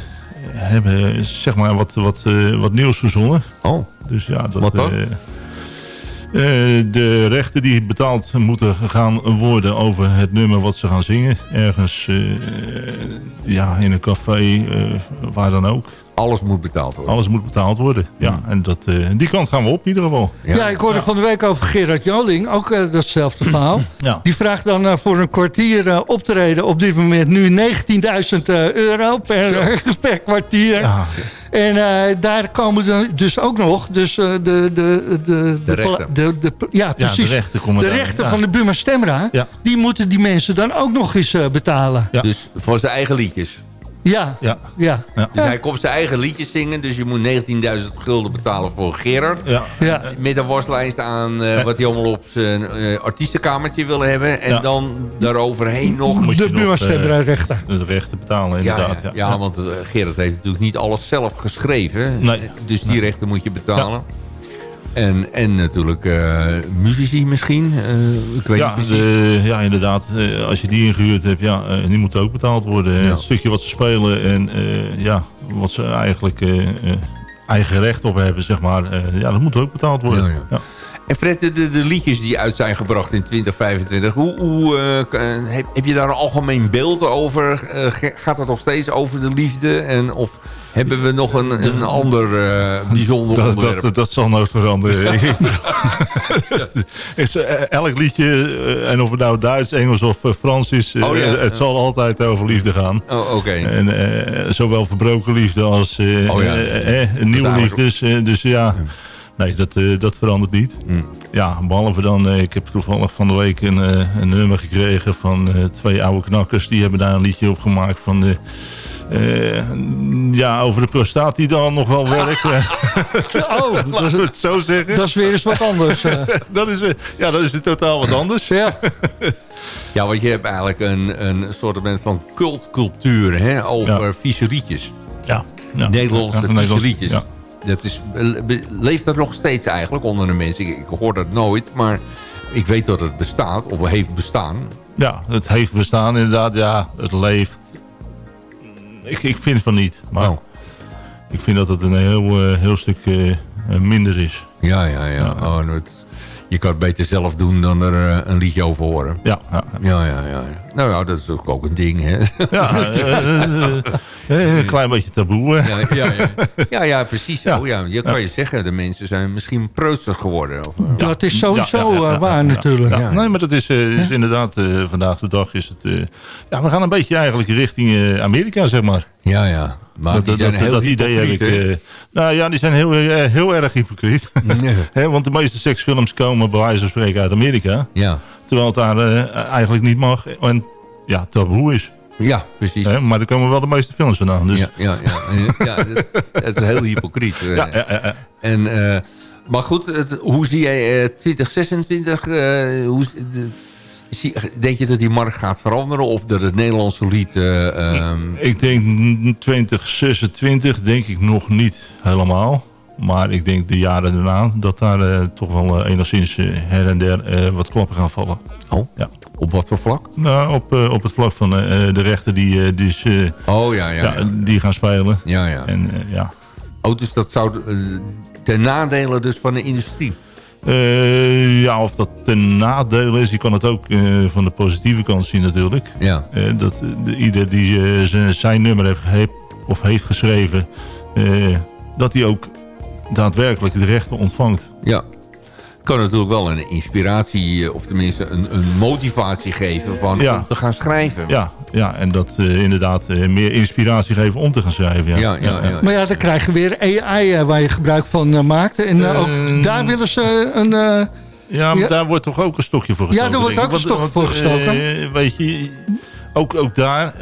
hebben zeg maar wat, wat, eh, wat nieuws verzonnen. Oh, dus ja, dat, wat dan? eh, eh, de rechten die betaald moeten gaan worden over het nummer wat ze gaan zingen. Ergens eh, ja, in een café, eh, waar dan ook. Alles moet betaald worden. Alles moet betaald worden, ja. En dat, eh, die kant gaan we op in ieder geval. Ja, ik hoorde van de week over Gerard Joling, ook eh, datzelfde verhaal. Ja. Die vraagt dan eh, voor een kwartier optreden op dit moment nu 19.000 eh, euro per, per kwartier. Ja. En eh, daar komen er dus ook nog dus, eh, de, de, de, de, De rechten. de, de- ja, precies. de rechten komen De rechten ja. van de Buma Stemra, Ja. die moeten die mensen dan ook nog eens eh, betalen. Ja. Dus voor zijn eigen liedjes. Ja, Ja. ja. Dus hij komt zijn eigen liedjes zingen. Dus je moet 19.000 gulden betalen voor Gerard. Ja. ja. Met een waslijst aan eh, wat hij allemaal op zijn eh, artiestenkamertje wil hebben. En Ja. dan daaroverheen nog... Moet De je nog, Buma eh. De rechten betalen, Ja, inderdaad. ja, ja, want Gerard heeft natuurlijk niet alles zelf geschreven. Nee. Dus die rechten moet je betalen. En, en natuurlijk eh muzici misschien. Eh, ik weet ja, niet precies. de, ja, inderdaad. eh, als je die ingehuurd hebt, ja, die moet ook betaald worden. Ja. Het stukje wat ze spelen en ja, wat ze eigenlijk eigen recht op hebben, zeg maar. ja, dat moet ook betaald worden. Ja, ja. En Fred, de, de, liedjes die uit zijn gebracht in 2025... Hoe, hoe, heb, heb je daar een algemeen beeld over? Gaat het nog steeds over de liefde? En, of hebben we nog een, een ander eh, bijzonder Dat, onderwerp? dat, dat zal nooit veranderen. is, eh, elk liedje, eh, en of het nou Duits, Engels of Frans is... Oh, ja. het zal altijd over liefde gaan. Oh, oké. En zowel verbroken liefde als eh, Oh, ja. nieuwe liefdes. dus ja, nee, dat, dat verandert niet. Mm. Ja, behalve dan, ik heb toevallig van de week een, een nummer gekregen van twee oude knakkers. Die hebben daar een liedje op gemaakt van... de eh, ja, over de prostaat die dan nog wel werkt. Oh, Laten we het zo zeggen. Dat is weer eens wat anders. eh. dat is, ja, dat is weer totaal wat anders. Ja. Ja, want je hebt eigenlijk een, een soort van cultcultuur hè, over Ja. vieze liedjes. Ja. ja. Nederlandse Ja, ja. Dat is, leeft dat nog steeds eigenlijk onder de mensen? Ik, ik hoor dat nooit, maar ik weet dat het bestaat, of heeft bestaan. Ja, het heeft bestaan inderdaad. Ja, het leeft. Ik, ik vind van niet. Maar Oh. ik vind dat het een heel, eh, heel stuk eh, minder is. Ja, ja, ja. Oh, het- je kan het beter zelf doen dan er eh, een liedje over horen. Ja, ja, ja, ja, ja. Nou ja, dat is ook ook een ding, hè? Ja, eh, eh, een klein beetje taboe. hè. Ja, ja, ja. ja, ja precies. Ja. Oh, ja. Je kan Ja. je zeggen, de mensen zijn misschien preutser geworden. Of, Dat is sowieso Ja, ja, ja, ja, waar ja, natuurlijk. ja. Ja. Nee, maar dat is, eh, is inderdaad, eh, vandaag de dag is het... eh, ja, we gaan een beetje eigenlijk richting eh, Amerika, zeg maar. Ja, ja. Maar dat, die dat, zijn dat, heel dat idee heb ik. eh, nou ja, die zijn heel, eh, heel erg hypocriet. Want de meeste seksfilms komen bij wijze van spreken uit Amerika. Ja. Terwijl het daar eh, eigenlijk niet mag. En ja, taboe is. Ja, precies. Maar er komen wel de meeste films vandaan. Dus. Ja, ja, ja. En, ja dat is heel hypocriet. eh. Ja, ja, ja. En, eh, maar goed, het, hoe zie jij eh, 2026? eh, hoe, de, denk je dat die markt gaat veranderen? Of dat het Nederlandse lied... eh, ehm, Ik denk 2026 denk ik nog niet helemaal. Maar ik denk de jaren daarna dat daar eh, toch wel eh, enigszins her en der wat klappen gaan vallen. Oh, ja. op wat voor vlak? Nou, op, op het vlak van de rechten die, dus, Oh, ja, ja. ja. die gaan spelen. ja, ja. En ja, Oh, dus dat zou ten nadele dus van de industrie. Eh, ja, of dat ten nadele is. Je kan het ook eh, van de positieve kant zien natuurlijk. Ja. Eh, dat de, ieder die zijn- nummer heeft, heeft, of heeft geschreven... dat hij ook daadwerkelijk de rechten ontvangt. Ja. Kan natuurlijk wel een inspiratie, eh, of tenminste een, een motivatie geven van Ja. om te gaan schrijven. Ja, ja en dat eh, inderdaad eh, meer inspiratie geven om te gaan schrijven. Ja, Ja, ja, ja. Maar ja, dan krijg je weer AI waar je gebruik van maakt. En ook daar willen ze een... eh, Ja, maar Ja. daar wordt toch ook een stokje voor Ja, gestoken. daar wordt ook een Want- stok voor gestoken. weet je, ook, ook daar, eh,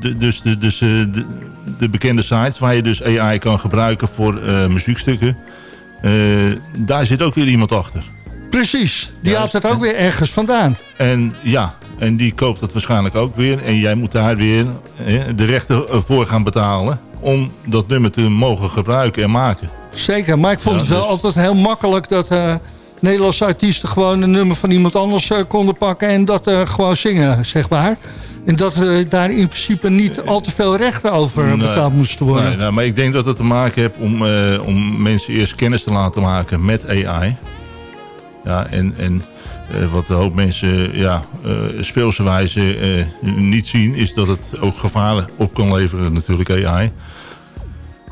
de, dus, de, dus eh, de, de bekende sites waar je dus AI kan gebruiken voor eh, muziekstukken. Eh, daar zit ook weer iemand achter. precies, die haalt het ook weer ergens vandaan. En ja, en die koopt dat waarschijnlijk ook weer. En jij moet daar weer eh, de rechten voor gaan betalen om dat nummer te mogen gebruiken en maken. Zeker, maar ik vond Ja, het wel dus- altijd heel makkelijk dat eh, Nederlandse artiesten gewoon een nummer van iemand anders eh, konden pakken en dat eh, gewoon zingen, zeg maar. En dat daar in principe niet al te veel rechten over Nee. betaald moesten worden. Nee, nou, maar ik denk dat het te maken heeft om, eh, om mensen eerst kennis te laten maken met AI. Ja, en en eh, wat een hoop mensen ja, eh speelse wijze eh, niet zien... is dat het ook gevaren op kan leveren natuurlijk AI.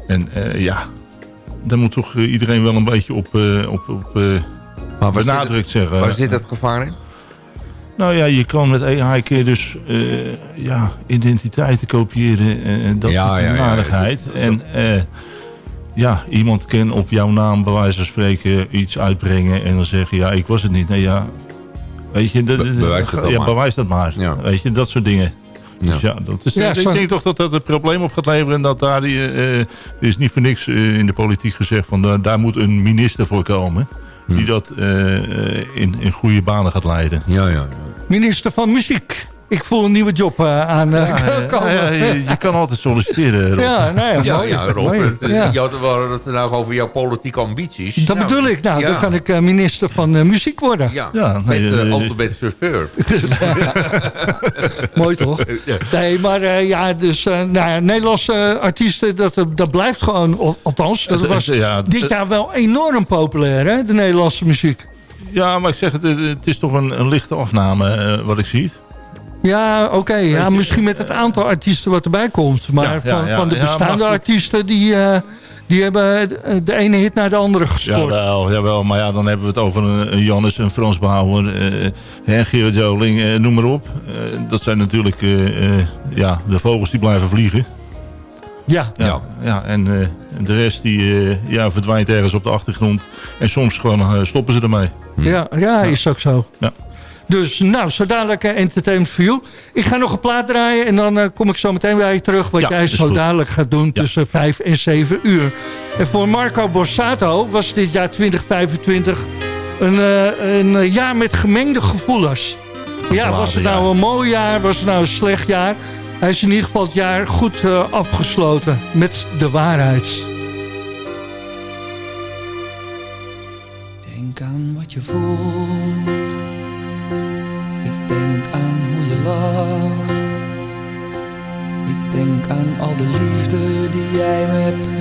En eh, ja, daar moet toch iedereen wel een beetje op, eh, op, op eh, benadrukt zeggen. Waar zit het gevaar in? Nou ja, je kan met AI kun je dus eh, ja, identiteiten kopiëren en en dat Ja, soort ja. En eh, ja, iemand kan op jouw naam bij wijze van spreken iets uitbrengen en dan zeggen, ja, ik was het niet. Nee, ja, weet je, dat, Be- bewijs het dan ja, maar. bewijs dat maar. Ja. Weet je, dat soort dingen. Dus ja, dat is, Ja, ik denk toch dat dat een probleem op gaat leveren. En dat daar, die, eh, er is niet voor niks eh, in de politiek gezegd van daar, daar moet een minister voor komen. Die dat eh, eh, in, in goede banen gaat leiden. Ja, ja, ja. Minister van Muziek. Ik voel een nieuwe job uh, aan uh, ja, komen. Ja, je, je, kan altijd solliciteren, Rob. Ja, nou ja, ja, mooi. ja, Rob, mooi. het, Ja. je had het nou over jouw politieke ambities. Dat Nou, bedoel ik. Nou, ja. dan kan ik uh, minister van uh, muziek worden. Ja, Ja, met nee, uh, eh, alfabet chauffeur. Mooi toch? Ja. Nee, maar uh, ja, dus uh, nou Nederlandse artiesten, dat, dat blijft gewoon, of, althans, dat was ja, dit jaar wel enorm populair, hè, de Nederlandse muziek. Ja, maar ik zeg het, het is toch een, een lichte afname eh, wat ik zie. Ja, oké. ja, misschien met het aantal artiesten wat erbij komt. Maar Ja, ja, van, ja, van de bestaande artiesten, die, uh, die hebben de, de ene hit naar de andere gescoord. Jawel, jawel, maar ja, dan hebben we het over een, een Jannes, een Frans Bauer, eh hè, Gerard Joling, eh, noem maar op. Eh, dat zijn natuurlijk eh, eh, ja, de vogels die blijven vliegen. Ja. Ja, ja. en eh, en de rest die eh, ja, verdwijnt ergens op de achtergrond. En soms gewoon eh, stoppen ze ermee. Ja, ja, is ook zo. Ja. Dus nou, zo dadelijk eh, Entertainment for You. Ik ga nog een plaat draaien en dan eh, kom ik zo meteen bij je terug... wat Ja, jij zo goed. dadelijk gaat doen tussen 5 en 7 uur. En voor Marco Borsato was dit jaar 2025 een, eh, een jaar met gemengde gevoelens. Ja, was het nou een mooi jaar, was het nou een slecht jaar? Hij is in ieder geval het jaar goed afgesloten met de waarheid.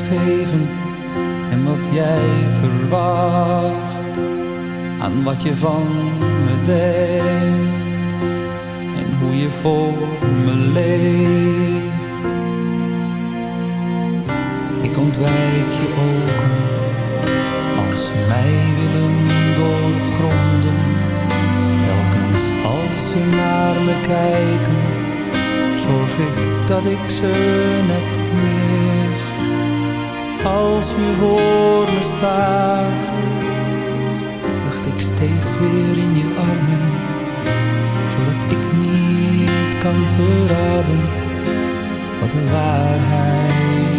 Gegeven. En wat jij verwacht. Aan wat je van me denkt. En hoe je voor me leeft. Ik ontwijk je ogen als ze mij willen doorgronden. Telkens als ze naar me kijken, zorg ik dat ik ze net mis. Als je voor me staat, vlucht ik steeds weer in je armen, zodat ik niet kan verraden wat de waarheid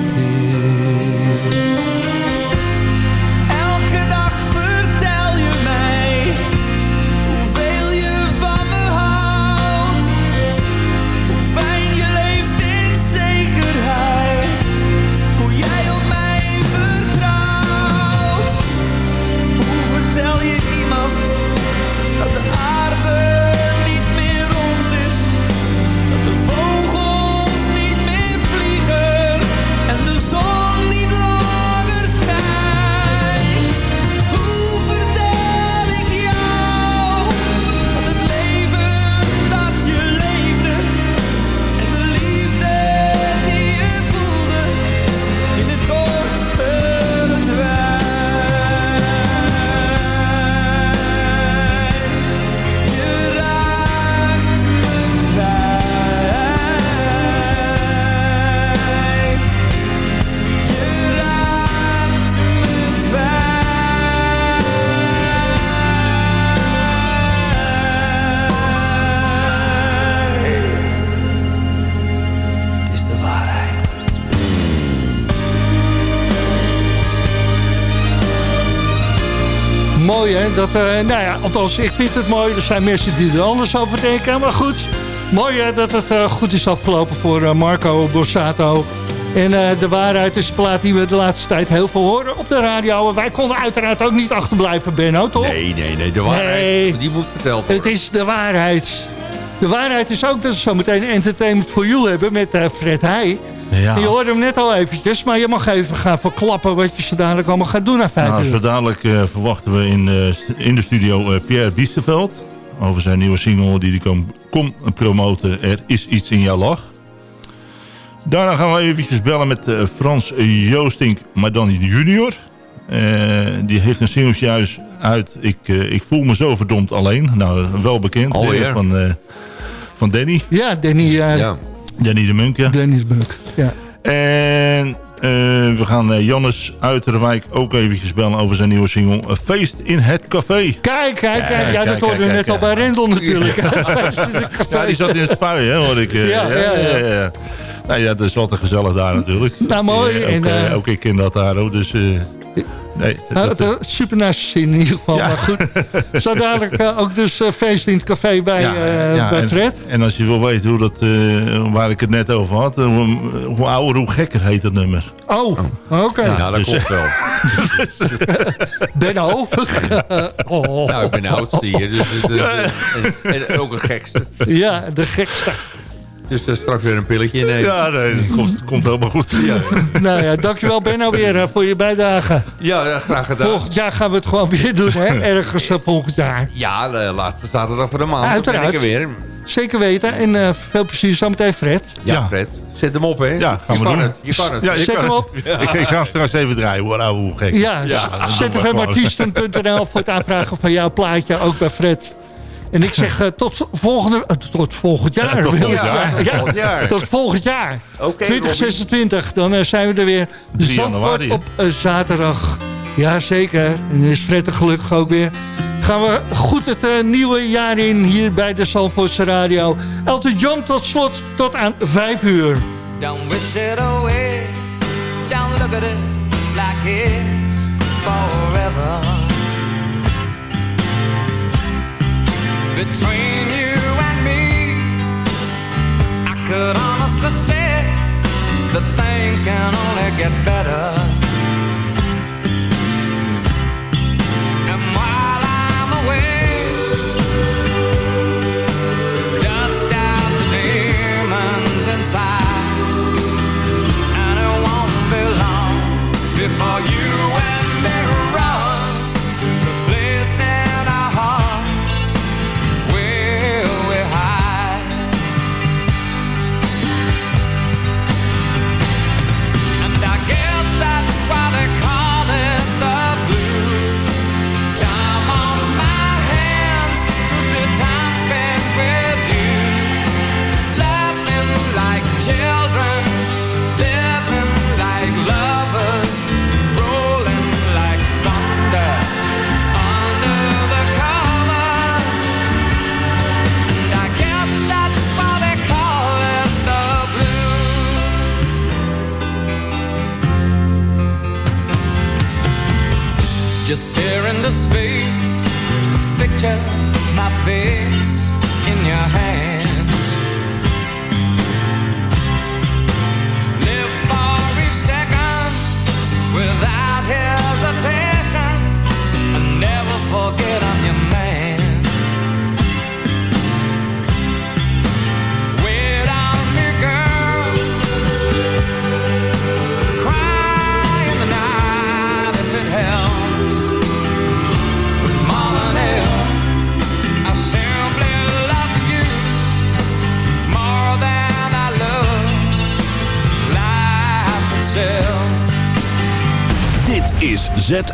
dat, eh, nou ja, althans ik vind het mooi. Er zijn mensen die er anders over denken, maar goed. Mooi hè, dat het eh, goed is afgelopen voor eh, Marco Borsato. En de waarheid is een plaat die we de laatste tijd heel veel horen op de radio. Wij konden uiteraard ook niet achterblijven, Benno, toch? Nee, nee, nee. De waarheid, Nee. die moet verteld worden. Het is de waarheid. De waarheid is ook dat we zo meteen Entertainment for You hebben met Fred Heij. Ja. Je hoorde hem net al eventjes, maar je mag even gaan verklappen wat je zo dadelijk allemaal gaat doen na vijf Nou, uur. zo dadelijk eh, verwachten we in, eh, in de studio eh, Pierre Biesterveld. Over zijn nieuwe single die hij kom, kom promoten. Er is iets in jouw lach. Daarna gaan we eventjes bellen met eh, Frans Joostink, maar dan junior. Eh, die heeft een singeltje juist uit. Ik, eh, ik voel me zo verdomd alleen. Nou, wel bekend. Alweer? van, eh, van Danny. Ja, Danny, eh, Ja. Danny de Munk, ja. Danny Bunk. Ja. En eh, we gaan eh, Jannes Uiterwijk ook eventjes bellen over zijn nieuwe single. Een feest in het café. Kijk, kijk, kijk. Ja, kijk, dat hoorde we net kijk, al bij Rendel natuurlijk. Ja, die zat in het spui, hè, hoor ik. eh. Ja, ja, ja. Nou ja, dat is altijd gezellig daar natuurlijk. Nou, mooi. Eh, En, ook, eh, eh, ook ik ken dat daar ook, dus... eh, nee, dat- dat- super zijn zin in ieder geval. Maar goed, zo dadelijk eh, ook dus eh, feest in het café bij, eh, ja, bij Fred. en als je wil weten hoe dat, eh, waar ik het net over had, hoe, hoe ouder, hoe gekker heet dat nummer. Oh, oké. Ja, dat dus- klopt wel. Benno. oh. Nou, ik ben. Dus, dus, dus- en, en ook een gekste. Ja, de gekste. Dus er straks weer een pilletje in. Ja, nee, dat komt, komt helemaal goed. Ja, nou ja, dankjewel Benno weer voor je bijdrage. ja, ja, graag gedaan. Volgend jaar gaan we het gewoon weer doen, hè? Ergens eh, volgend jaar. Ja, de laatste zaterdag van de maand. Uiteraard. Dan ben ik er weer. Zeker weten. En eh, veel plezier zometeen, Fred. Ja, Ja. Fred. Zet hem op, hè? Ja, gaan je we kan doen. het. Je kan het. Ja, je Zet kan hem het. op. Ik, ik ga straks even draaien hoor, ouwe, hoe gek. Ja, Ja, zfmartiesten.nl voor het aanvragen van jouw plaatje, ook bij Fred. En ik zeg eh, tot, volgende, eh, tot volgend jaar. tot volgend jaar. Tot volgend jaar. Oké, 2026, dan eh, zijn we er weer. 3 Zandvoort januari, hè? op zaterdag. Jazeker. En dan is Fred er gelukkig ook weer. Gaan we goed het nieuwe jaar in hier bij de Zandvoortse Radio. Elton John tot slot tot aan 5 uur. Don't wish it away. Don't look at it like it's forever. Between you and me, I could honestly say that things can only get better.